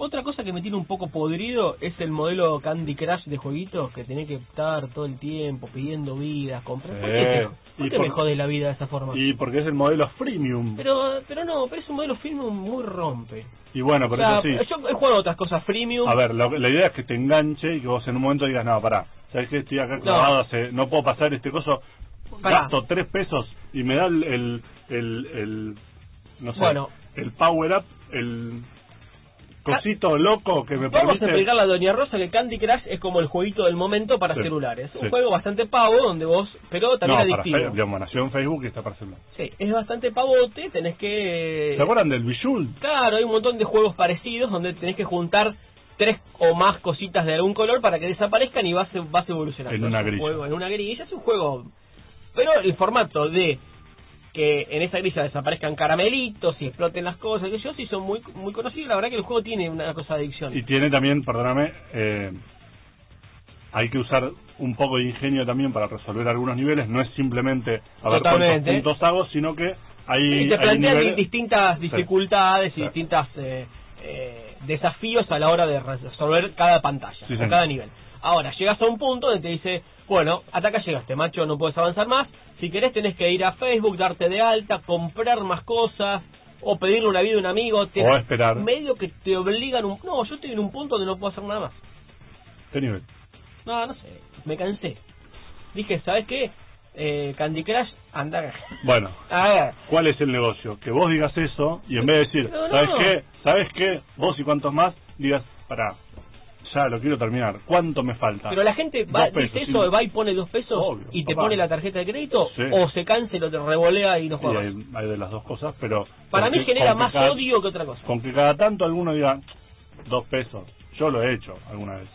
S3: Otra cosa que me tiene un poco podrido es el modelo Candy Crush de jueguitos que tenés que estar todo el tiempo pidiendo vidas, comprar. ¿Por qué, te-
S2: Sí.
S3: por qué
S2: por-
S3: me jode la vida de esa forma?
S2: Y porque es el modelo freemium.
S3: Pero, pero no, pero es un modelo freemium muy rompe.
S2: y bueno,
S3: O
S2: por
S3: sea,
S2: eso sí.
S3: yo he jugado otras cosas freemium.
S2: A ver, lo- la idea es que te enganche y que vos en un momento digas, no, pará, ¿sabes qué? Estoy acá clavado, hace- no puedo pasar este coso,
S3: Pará.
S2: gasto tres pesos y me da el, el, el, el- no sé,
S3: Bueno.
S2: el power up, el cosito loco que me
S3: Vamos a explicarle a Doña Rosa que Candy Crush es como el jueguito del momento para
S2: Sí,
S3: celulares. Un
S2: sí.
S3: juego bastante pavo donde vos, pero
S2: no,
S3: también
S2: para
S3: adictivo.
S2: Fe- digamos, nació en Facebook y está para celular.
S3: Sí, es bastante pavote, tenés que...
S2: ¿Se acuerdan del Bijul?
S3: Claro, hay un montón de juegos parecidos donde tenés que juntar tres o más cositas de algún color para que desaparezcan y vas, vas evolucionando.
S2: En una
S3: Es un
S2: grilla.
S3: juego- en una grilla, es un juego... Pero el formato de que en esa grilla desaparezcan caramelitos y exploten las cosas, que yo sí son muy muy conocidos, la verdad que el juego tiene una cosa de adicción.
S2: Y tiene también, perdóname, eh, hay que usar un poco de ingenio también para resolver algunos niveles. No es simplemente a ver cuántos puntos hago, sino que hay,
S3: Sí, te plantean
S2: niveles-
S3: distintas
S2: Sí.
S3: dificultades y
S2: Sí.
S3: distintas eh, eh, desafíos a la hora de resolver cada pantalla,
S2: Sí,
S3: o cada nivel. Ahora, llegas a un punto donde te dice, bueno, hasta acá llegaste, macho, no puedes avanzar más. Si querés tenés que ir a Facebook, darte de alta, comprar más cosas, o pedirle una vida a un amigo. Te-
S2: O esperar.
S3: Medio que te obligan un... No, yo estoy en un punto donde no puedo hacer nada más.
S2: ¿Qué nivel?
S3: No, no sé, me cansé. Dije, ¿sabes qué? Eh, Candy Crush, anda...
S2: Bueno, [LAUGHS]
S3: A ver,
S2: ¿cuál es el negocio? Que vos digas eso y en vez de decir,
S3: no.
S2: ¿sabes qué? ¿Sabes qué? Vos y cuantos más, digas, pará, ya lo quiero terminar. ¿Cuánto me falta?
S3: Pero la gente va,
S2: pesos,
S3: dice
S2: sí.
S3: eso, va y pone dos pesos
S2: Obvio,
S3: y te
S2: papá.
S3: pone la tarjeta de crédito,
S2: Sí.
S3: o se cansa y lo te revolea y no
S2: Sí,
S3: juega.
S2: hay, de las dos cosas, pero...
S3: Para mí
S2: que-
S3: genera más
S2: cada-
S3: odio que otra cosa.
S2: Con que cada tanto alguno diga, dos pesos. Yo lo he hecho alguna vez.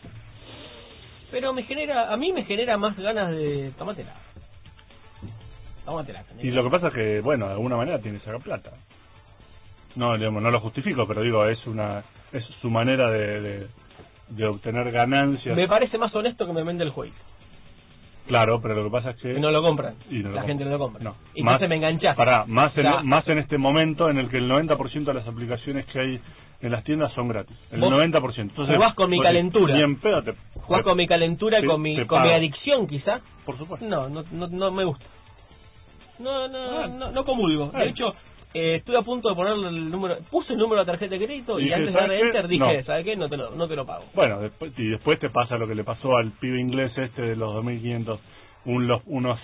S3: Pero me genera, a mí me genera más ganas de tomátela. Tómatela.
S2: Y lo que pasa es que, bueno, de alguna manera tiene que sacar plata. No, digamos, no lo justifico, pero digo, es una es su manera de, de, de obtener ganancias.
S3: Me parece más honesto que me vende el jueguito.
S2: Claro, pero lo que pasa es que...
S3: Y no lo compran.
S2: Y no lo
S3: la
S2: compran.
S3: gente no lo compra.
S2: No.
S3: Y
S2: Más-
S3: entonces me enganchaste.
S2: Pará, más en,
S3: sea,
S2: más en este momento en el que el 90% de las aplicaciones que hay en las tiendas son gratis. El
S3: Vos
S2: 90%. Entonces,
S3: jugás con mi calentura.
S2: Ni en pedo te...
S3: Jugar con mi calentura y
S2: te-
S3: con mi, con mi adicción quizá.
S2: Por supuesto.
S3: No, no, no, no me gusta. No, no,
S2: Ah.
S3: no, no comulgo. De hecho, eh, estuve a punto de ponerle el número, puse el número de la tarjeta de crédito
S2: Y
S3: y,
S2: dije,
S3: antes de
S2: ¿sabes
S3: darle enter dije,
S2: No.
S3: ¿sabes qué? No te lo, no te lo pago.
S2: Bueno, después, y después te pasa lo que le pasó al pibe inglés este de los 2500. Un, los, unos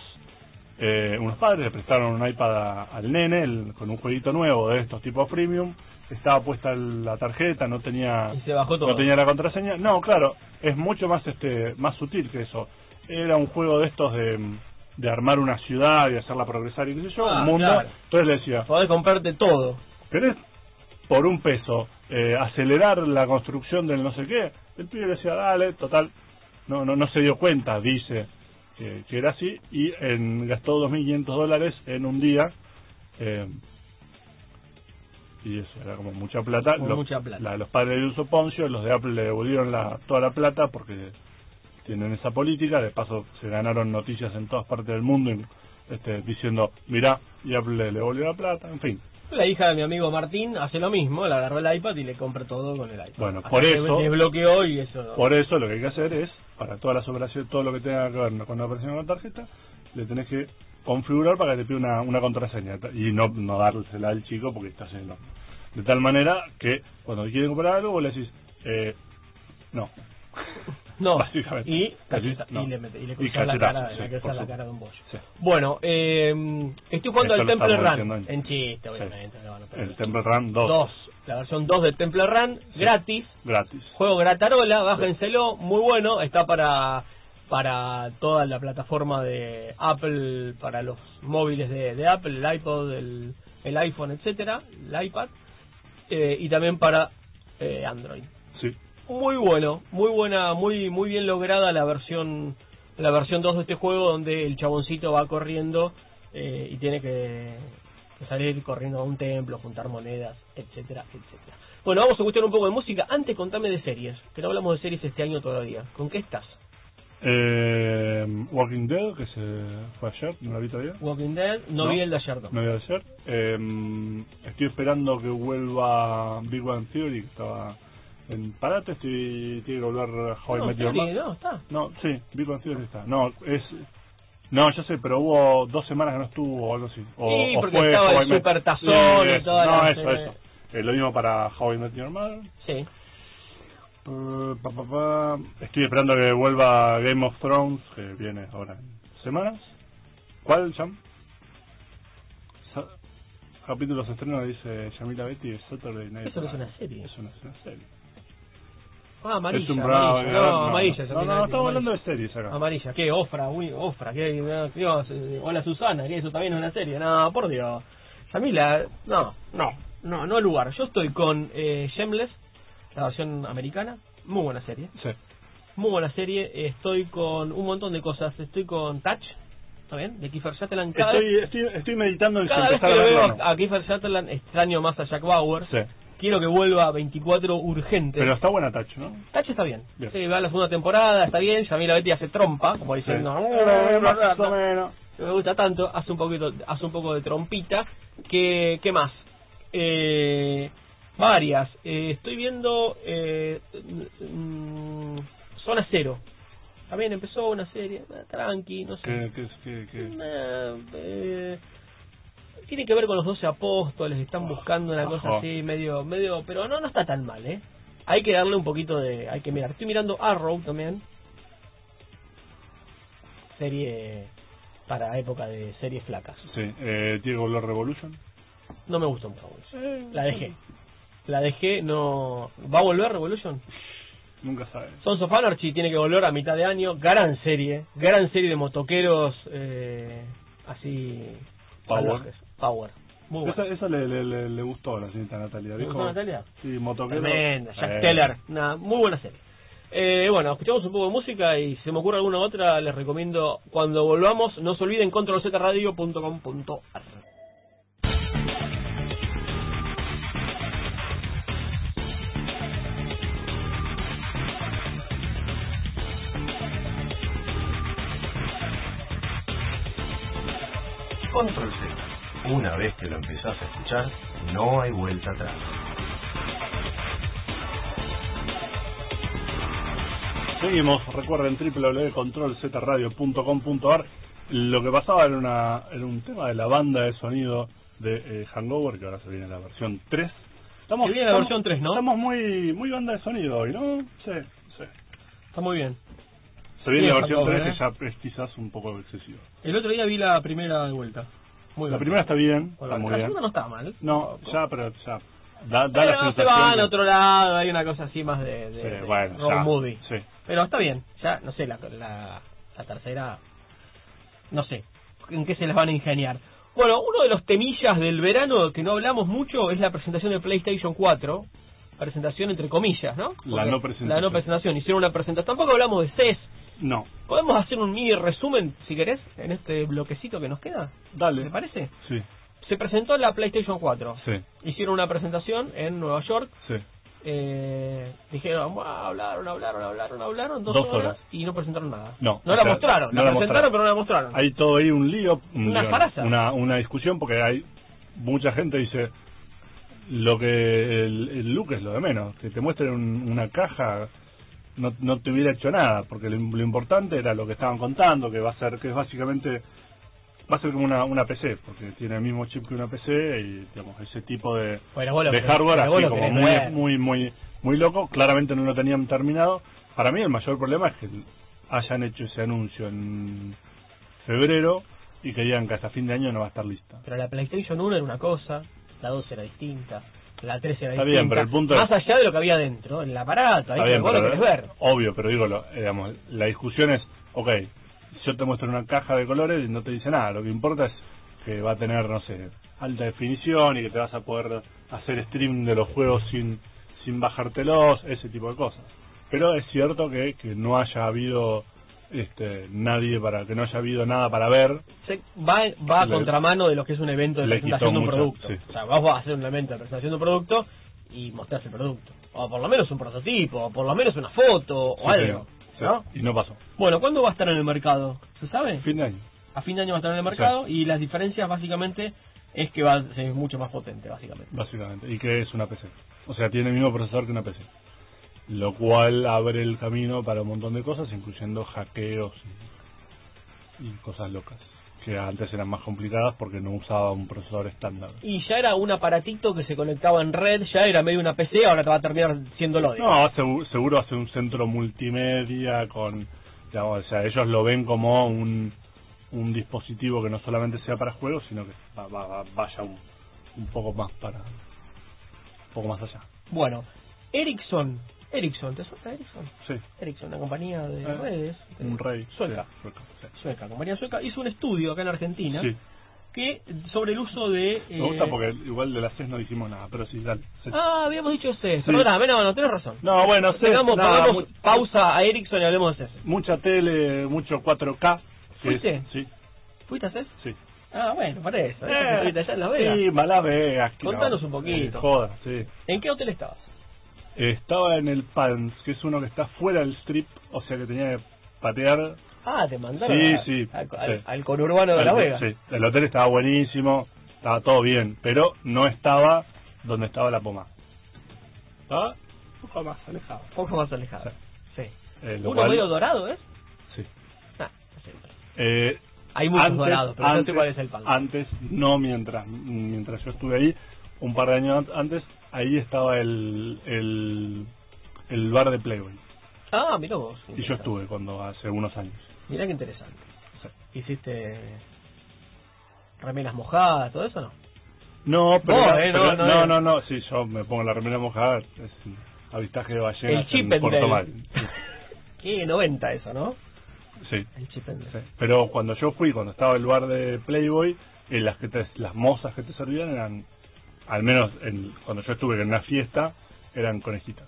S2: eh, unos padres le prestaron un iPad a- al nene el- con un jueguito nuevo de estos tipos freemium. Estaba puesta la tarjeta, no tenía
S3: Y se bajó todo.
S2: no tenía la contraseña. No, claro, es mucho más este más sutil que eso. Era un juego de estos de, de armar una ciudad y hacerla progresar y qué sé yo,
S3: Ah,
S2: un mundo.
S3: claro.
S2: Entonces le decía,
S3: Podés comprarte todo.
S2: ¿querés por un peso eh, acelerar la construcción del no sé qué? El pibe le decía, dale, total. No, no, no se dio cuenta, dice que, que era así, y en, gastó 2.500 dólares en un día. eh, y eso era como mucha plata.
S3: Mucha plata.
S2: la- los padres de uso Poncio, los de Apple le devolvieron la, toda la plata porque tienen esa política. De paso, se ganaron noticias en todas partes del mundo este, diciendo, mirá, y Apple le devolvió la plata, en fin.
S3: La hija de mi amigo Martín hace lo mismo, le agarró el iPad y le compra todo con el iPad.
S2: Bueno,
S3: Hasta
S2: por eso-
S3: Desbloqueó y eso. no.
S2: Por eso lo que hay que hacer es, para todas las operaciones, todo lo que tenga que ver con la operación con la tarjeta, le tenés que configurar para que te pida una, una contraseña y no, no dársela al chico porque está haciendo. De tal manera que cuando quiere comprar algo, vos le decís, eh, no. [LAUGHS]
S3: No,
S2: Básicamente.
S3: y, cacheta-
S2: no.
S3: y le, mete- y le
S2: Y
S3: la cara,
S2: sí,
S3: la cara de un bollo.
S2: Sí.
S3: Bueno, eh, estoy jugando al Temple Run.
S2: diciendo
S3: En chiste, obviamente. no, no, pero-
S2: El Temple Run 2,
S3: 2, la versión 2 del Temple Run, gratis.
S2: gratis.
S3: Juego gratarola, bájenselo, muy bueno, está para para toda la plataforma de Apple, para los móviles de, de Apple, el iPod, el, el iPhone, etcétera, el iPad, eh, y también para eh, Android. Muy bueno, muy buena, muy muy bien lograda la versión la versión 2 de este juego donde el chaboncito va corriendo eh, y tiene que, que salir corriendo a un templo, juntar monedas, etcétera, etcétera. Bueno, vamos a escuchar un poco de música. Antes contame de series, que no hablamos de series este año todavía. ¿Con qué estás?
S2: Eh, Walking Dead, que se fue ayer, no la vi todavía.
S3: Walking Dead, no,
S2: No.
S3: vi el de ayer. no.
S2: No voy a ayer. Eh, estoy esperando que vuelva Big Bang Theory, que estaba En Parate estoy, tiene que volver How I
S3: No,
S2: Met Your
S3: serie,
S2: Mother.
S3: no, está.
S2: No, sí, Big Bang Theory está. No, es... No, yo sé, pero hubo dos semanas que no estuvo o algo así. O,
S3: Sí,
S2: o
S3: porque
S2: fue
S3: estaba
S2: How
S3: el
S2: I Met-
S3: Supertazón y
S2: eso,
S3: toda
S2: No, eso, eso. Eh, lo mismo para How I Met Your Mother.
S3: Sí.
S2: Eh, pa, pa, pa. Estoy esperando que vuelva Game of Thrones, que viene ahora en semanas. ¿Cuál, Jam? Capítulos estrenos dice Yamila Betty de Saturday Night
S3: Eso no es una serie.
S2: Eso no es una serie.
S3: Ah, amarilla.
S2: es un
S3: amarilla.
S2: bravo.
S3: No, amarilla.
S2: No, no, estamos hablando de series acá.
S3: Amarilla. ¿Qué? Ofra, uy, Ofra. ¿Qué? No, Dios, eh, hola Susana, que eso también es una serie. No, por Dios. Yamila, no, no, no, no lugar. Yo estoy con eh, Shameless, la versión americana. Muy buena serie.
S2: Sí.
S3: Muy buena serie. Estoy con un montón de cosas. Estoy con Touch, ¿está bien? De Kiefer Sutherland. Cada,
S2: Estoy, estoy, estoy meditando en si
S3: cada vez que
S2: empezar a
S3: veo
S2: no.
S3: a Kiefer Sutherland extraño más a Jack Bauer.
S2: Sí.
S3: Quiero que vuelva a 24 urgente.
S2: Pero está buena Touch, ¿no?
S3: Tachi está bien.
S2: Bien.
S3: Sí, va a la segunda temporada, está bien. Yamila Betty hace trompa, como diciendo.
S2: Sí.
S3: "Eh,
S2: Más o menos.
S3: Me gusta tanto, hace un poquito, hace un poco de trompita. ¿Qué, qué más? Eh, varias. Eh, estoy viendo eh, mm, Zona Cero. También empezó una serie, tranqui, no sé.
S2: ¿Qué, qué, qué, qué?
S3: Eh, tiene que ver con los doce apóstoles, están buscando una cosa así medio, medio, pero no, no está tan mal, eh. Hay que darle un poquito de, hay que mirar. Estoy mirando Arrow también, serie para época de series flacas.
S2: Sí. Eh, ¿Tiene que volver Revolution?
S3: No me gustó mucho. La dejé, la dejé. No, va a volver Revolution.
S2: Nunca sabes.
S3: Sons of Anarchy tiene que volver a mitad de año. Gran serie, gran serie de motoqueros, eh, así
S2: Power.
S3: salvajes. Power. Muy bueno.
S2: Esa, esa le, le, le, le gustó a la señorita Natalia.
S3: ¿Te
S2: dijo,
S3: gustó Natalia?
S2: Sí, motoquero.
S3: Tremenda, Jack
S2: Eh,
S3: Teller, una muy buena serie. Eh, bueno, escuchamos un poco de música y si se me ocurre alguna otra, les recomiendo cuando volvamos, no se olviden controlzradio.com.ar.
S1: Una vez que lo empezás a escuchar, no hay vuelta atrás.
S2: Seguimos, recuerden www.controlzradio.com.ar Lo que pasaba era, una, era un tema de la banda de sonido de eh, Hangover, que ahora se viene la versión 3. Estamos,
S3: Se viene la versión 3, ¿no?
S2: Estamos muy muy banda de sonido hoy, ¿no? Sí, sí.
S3: Está muy bien.
S2: Se viene
S3: Bien,
S2: la versión
S3: Hangover,
S2: 3
S3: ¿eh?
S2: que ya es quizás un poco excesivo.
S3: El otro día vi la primera de vuelta. Muy
S2: La
S3: bien.
S2: primera está bien,
S3: Bueno,
S2: está muy
S3: la
S2: bien.
S3: segunda no estaba mal.
S2: No, ya, pero ya da, da
S3: Pero
S2: la
S3: se
S2: sensación
S3: va
S2: de-
S3: a otro lado, hay una cosa así más de, de,
S2: Sí,
S3: de
S2: bueno,
S3: road
S2: ya,
S3: movie.
S2: sí.
S3: Pero está bien, ya, no sé, la, la, la tercera, no sé, en qué se las van a ingeniar. Bueno, uno de los temillas del verano que no hablamos mucho es la presentación de PlayStation 4. Presentación entre comillas, ¿no?
S2: La no presentación.
S3: La no presentación. Hicieron una presentación. Tampoco hablamos de CES.
S2: No,
S3: ¿Podemos hacer un mini resumen, si querés, en este bloquecito que nos queda?
S2: dale.
S3: ¿Te parece?
S2: Sí,
S3: Se presentó la PlayStation 4.
S2: sí,
S3: Hicieron una presentación en Nueva York
S2: sí.
S3: eh, dijeron, "Buah, hablaron, hablaron, hablaron, hablaron, dos,
S2: Dos
S3: horas,
S2: horas.
S3: y no presentaron nada.
S2: No,
S3: no la
S2: sea,
S3: mostraron,
S2: no
S3: la,
S2: la
S3: presentaron
S2: mostraron.
S3: pero no la mostraron.
S2: Hay todo ahí un lío, un
S3: Una
S2: lío, una discusión porque hay mucha gente dice lo que el, el look es lo de menos, que te muestren un- una caja no, no te hubiera hecho nada, porque lo, lo importante era lo que estaban contando, que va a ser, que es básicamente va a ser como una, una PC, porque tiene el mismo chip que una PC y digamos ese tipo de,
S3: Bueno,
S2: hardware así como
S3: querés
S2: muy, muy, muy, muy loco. Claramente no lo tenían terminado. Para mí el mayor problema es que hayan hecho ese anuncio en febrero y que digan que hasta fin de año no va a estar lista.
S3: Pero la PlayStation 1 era una cosa, la 2 era distinta, la 3 era
S2: Está
S3: distinta.
S2: bien, pero el punto
S3: Más
S2: es-
S3: allá de lo que había dentro, en el aparato, ahí
S2: bien,
S3: vos lo querés ver.
S2: Obvio, pero digo, lo, digamos, la discusión es, ok, yo te muestro una caja de colores y no te dice nada. Lo que importa es que va a tener, no sé, alta definición y que te vas a poder hacer stream de los juegos sin, sin bajártelos, ese tipo de cosas. Pero es cierto que, que no haya habido este nadie para que no haya habido nada para ver
S3: Se- va, va a
S2: Le-
S3: contramano de lo que es un evento de presentación de un
S2: mucho,
S3: producto.
S2: sí.
S3: O sea, vos vas a hacer un evento de presentación de un producto y mostrás el producto. O por lo menos un prototipo, o por lo menos una foto, o
S2: Sí,
S3: algo.
S2: sí,
S3: ¿no?
S2: y no pasó
S3: Bueno, ¿cuándo va a estar en el mercado? ¿Se sabe?
S2: fin de año
S3: A fin de año va a estar en el mercado y las diferencias básicamente es que va a ser mucho más potente, básicamente.
S2: básicamente y que es una PC o sea tiene el mismo procesador que una PC lo cual abre el camino para un montón de cosas, incluyendo hackeos y, y cosas locas, que antes eran más complicadas porque no usaba un procesador estándar.
S3: Y ya era un aparatito que se conectaba en red, ya era medio una PC, ahora te va a terminar siendo lo
S2: No, seguro hace un centro multimedia con, digamos, o sea, ellos lo ven como un, un dispositivo que no solamente sea para juegos, sino que va- va- vaya un, un poco más para, un poco más allá.
S3: Bueno, Ericsson, Ericsson, ¿te suena Ericsson?
S2: Sí,
S3: Ericsson, una compañía de
S2: Eh,
S3: redes.
S2: un rey.
S3: Sueca.
S2: sí, sueca, sí.
S3: Sueca, compañía sueca, hizo un estudio acá en Argentina
S2: Sí,
S3: que sobre el uso de...
S2: me gusta
S3: eh,
S2: porque igual de las CES no dijimos nada, pero sí, dale.
S3: Ah, habíamos dicho CES,
S2: Sí.
S3: perdóname, no, no, tenés razón.
S2: No, bueno, CES,
S3: Pegamos,
S2: nada, mu-
S3: pausa a Ericsson y hablemos de CES.
S2: mucha tele, mucho 4K. que es-
S3: ¿Fuiste?
S2: sí,
S3: ¿Fuiste a CES?
S2: sí.
S3: Ah, bueno, para eso.
S2: Eh,
S3: allá en Las Vegas.
S2: Sí, Las Vegas. que
S3: Contanos
S2: no,
S3: un poquito.
S2: eh, joda, sí.
S3: ¿En qué hotel estabas?
S2: Estaba en el Palms, que es uno que está fuera del strip, o sea que tenía que patear.
S3: Ah, te mandaron
S2: Sí,
S3: a-
S2: sí,
S3: al,
S2: sí.
S3: al- al conurbano de Las
S2: El-
S3: Vegas.
S2: Sí, el hotel estaba buenísimo, estaba todo bien, pero no estaba donde estaba la poma. Estaba un poco más alejado.
S3: Un poco más alejado. Sí.
S2: Eh,
S3: Uno
S2: cual-
S3: medio dorado, ¿eh?
S2: Sí.
S3: Ah, no.
S2: Eh,
S3: Hay muchos
S2: antes,
S3: dorados, pero no
S2: antes,
S3: sé cuál es el pan.
S2: Antes, no mientras mientras yo estuve ahí, un par de años an- antes, ahí estaba el, el, el bar de Playboy.
S3: Ah, mira vos.
S2: Y yo estuve cuando hace unos años.
S3: Mira qué interesante.
S2: Sí.
S3: ¿Hiciste remeras mojadas, todo eso no?
S2: No, pero, era-
S3: eh,
S2: pero-
S3: no, no
S2: no, no, no, sí, yo me pongo la remera mojada, es avistaje de ballenas
S3: El chip
S2: en Puerto. Mal. [LAUGHS]
S3: Qué 90 eso, ¿no?
S2: Sí,
S3: El chip
S2: sí. Pero cuando yo fui, cuando estaba el bar de Playboy, eh, las que te- las mozas que te servían eran, al menos en, cuando yo estuve en una fiesta, eran conejitas.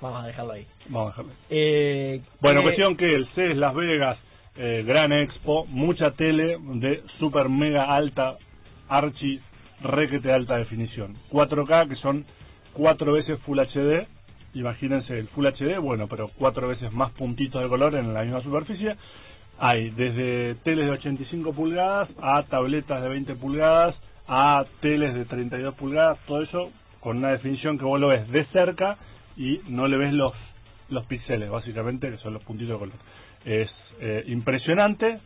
S3: Vamos a dejarlo ahí.
S2: Vamos a dejarlo.
S3: Eh,
S2: Bueno,
S3: eh,
S2: cuestión que el CES Las Vegas, eh, Gran Expo, mucha tele de super mega alta, archi, requete alta definición. 4K, que son cuatro veces Full HD. Imagínense el Full HD, bueno, pero cuatro veces más puntitos de color en la misma superficie. Hay desde teles de 85 pulgadas a tabletas de 20 pulgadas a teles de 32 pulgadas, todo eso con una definición que vos lo ves de cerca y no le ves los los píxeles, básicamente, que son los puntitos de color. Es eh, impresionante.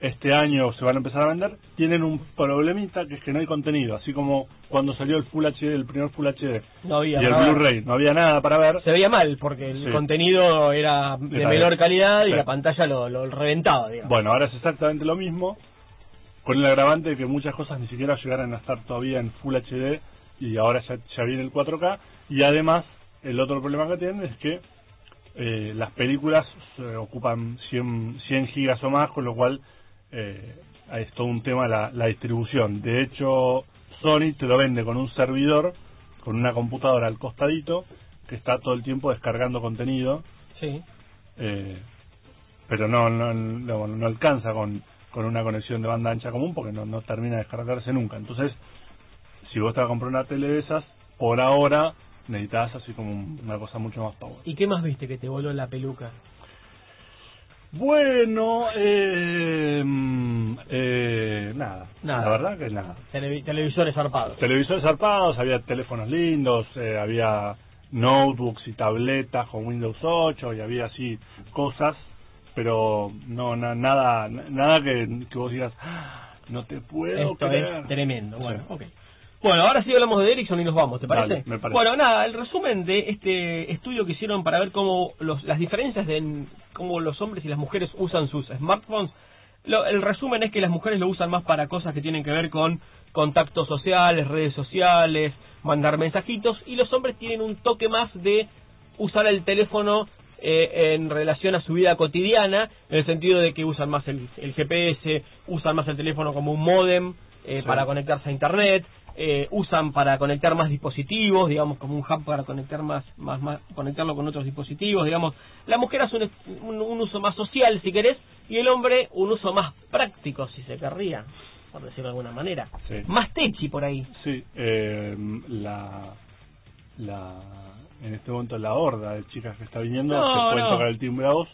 S2: Este año se van a empezar a vender. Tienen un problemita que es que no hay contenido, así como cuando salió el Full HD, el primer Full HD
S3: no había
S2: y el. Blu-ray, no había nada para ver.
S3: Se veía mal porque el
S2: Sí.
S3: contenido era de
S2: Era
S3: menor calidad y la pantalla lo, lo reventaba, digamos.
S2: Bueno, ahora es exactamente lo mismo, con el agravante de que muchas cosas ni siquiera llegaran a estar todavía en Full HD y ahora ya, ya viene el 4K. Y además, el otro problema que tienen es que eh, las películas eh, ocupan 100, 100 gigas o más, con lo cual eh, es todo un tema la, la distribución. De hecho, Sony te lo vende con un servidor, con una computadora al costadito, que está todo el tiempo descargando contenido
S3: Sí.
S2: eh, pero no, no, no, no alcanza con, con una conexión de banda ancha común porque no, no termina de descargarse nunca. Entonces, si vos te vas a comprar una tele de esas, por ahora necesitas así como un- una cosa mucho más power.
S3: ¿Y qué más viste que te voló la peluca?
S2: Bueno, eh, mm, eh, nada,
S3: Nada.
S2: la verdad que nada.
S3: Televi- televisores zarpados.
S2: Televisores zarpados, había teléfonos lindos, eh, había notebooks y tabletas con Windows 8 y había así cosas, pero no na- nada nada que, que vos digas, "Ah, no te puedo
S3: Esto
S2: creer.
S3: es tremendo. Bueno,
S2: Sí.
S3: ok. Bueno, ahora sí hablamos de Ericsson y nos vamos, ¿te parece?
S2: Dale, me parece.
S3: Bueno, nada, el resumen de este estudio que hicieron para ver cómo los, las diferencias de en cómo los hombres y las mujeres usan sus smartphones. Lo- el resumen es que las mujeres lo usan más para cosas que tienen que ver con contactos sociales, redes sociales, mandar mensajitos, y los hombres tienen un toque más de usar el teléfono eh, en relación a su vida cotidiana, en el sentido de que usan más el, el GPS, usan más el teléfono como un modem eh,
S2: Sí.
S3: para conectarse a internet, eh, usan para conectar más dispositivos, digamos como un hub para conectar más, más, más conectarlo con otros dispositivos, digamos. La mujer hace un, un, un uso más social, si querés, y el hombre un uso más práctico, si se querría, por decirlo de alguna manera.
S2: Sí.
S3: Más techi por ahí.
S2: Sí, eh, la, la, en este momento la horda de chicas que está viniendo
S3: No,
S2: se pueden
S3: no.
S2: tocar el timbre a vos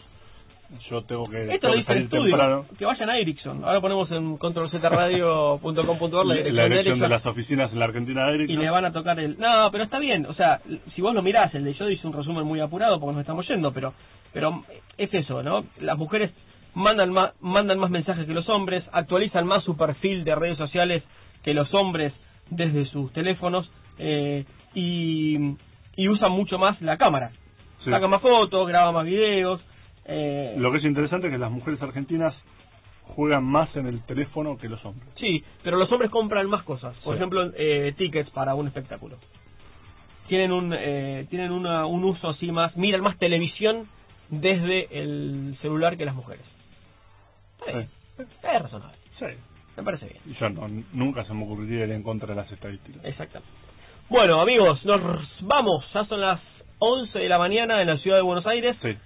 S2: yo tengo que,
S3: Esto
S2: tengo que
S3: dice el
S2: salir
S3: estudio,
S2: temprano.
S3: que vayan a Ericsson. Ahora ponemos en controlzradio.com.ar la
S2: La,
S3: dirección de
S2: de las oficinas en la Argentina de
S3: y
S2: Ericsson.
S3: le van a tocar el... No, pero está bien, o sea, si vos lo mirás, el de yo hice un resumen muy apurado porque nos estamos yendo, pero pero es eso, ¿no? Las mujeres mandan más, mandan más mensajes que los hombres, actualizan más su perfil de redes sociales que los hombres desde sus teléfonos eh, y, y usan mucho más la cámara.
S2: Sí.
S3: Sacan más fotos, graban más videos. Eh,
S2: Lo que es interesante es que las mujeres argentinas juegan más en el teléfono que los hombres.
S3: Sí, pero los hombres compran más cosas. Por
S2: Sí.
S3: ejemplo, eh, tickets para un espectáculo. Tienen un eh, tienen una, un uso así más, miran más televisión desde el celular que las mujeres. Es razonable,
S2: Sí.
S3: me parece bien.
S2: Y yo no, nunca se me ocurriría ir en contra de las estadísticas.
S3: Exactamente. Bueno, amigos, nos vamos. Ya son las 11 de la mañana en la ciudad de Buenos Aires.
S2: Sí.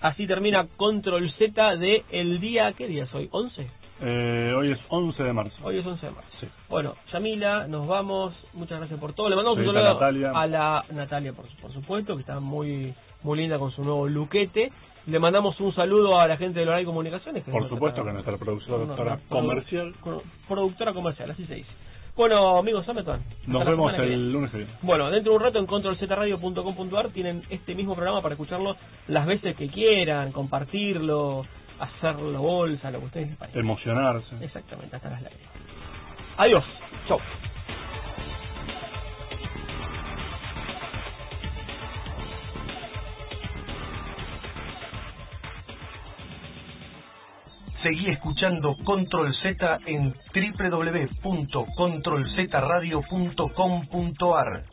S3: Así termina Control Z de el día... ¿Qué día es hoy? ¿11?
S2: Eh, hoy es 11 de marzo.
S3: Hoy es 11 de marzo.
S2: Sí.
S3: Bueno, Yamila, nos vamos. Muchas gracias por todo. Le mandamos un saludo
S2: Natalia.
S3: a la Natalia, por, por supuesto, que está muy muy linda con su nuevo luquete. Le mandamos un saludo a la gente de Loral Comunicaciones.
S2: Por
S3: es
S2: supuesto
S3: nuestra-
S2: que nuestra productora
S3: una- una produ-
S2: comercial.
S3: co- Productora comercial, así se dice. Bueno, amigos, Sameton. hasta
S2: Nos vemos el lunes que viene.
S3: Bueno, dentro de un rato en controlzradio.com.ar tienen este mismo programa para escucharlo las veces que quieran, compartirlo, hacerlo bolsa, lo que ustedes les parezca.
S2: Emocionarse.
S3: Exactamente, hasta las lágrimas. Adiós. Chau.
S1: Seguí escuchando Control Z en www.controlzradio.com.ar.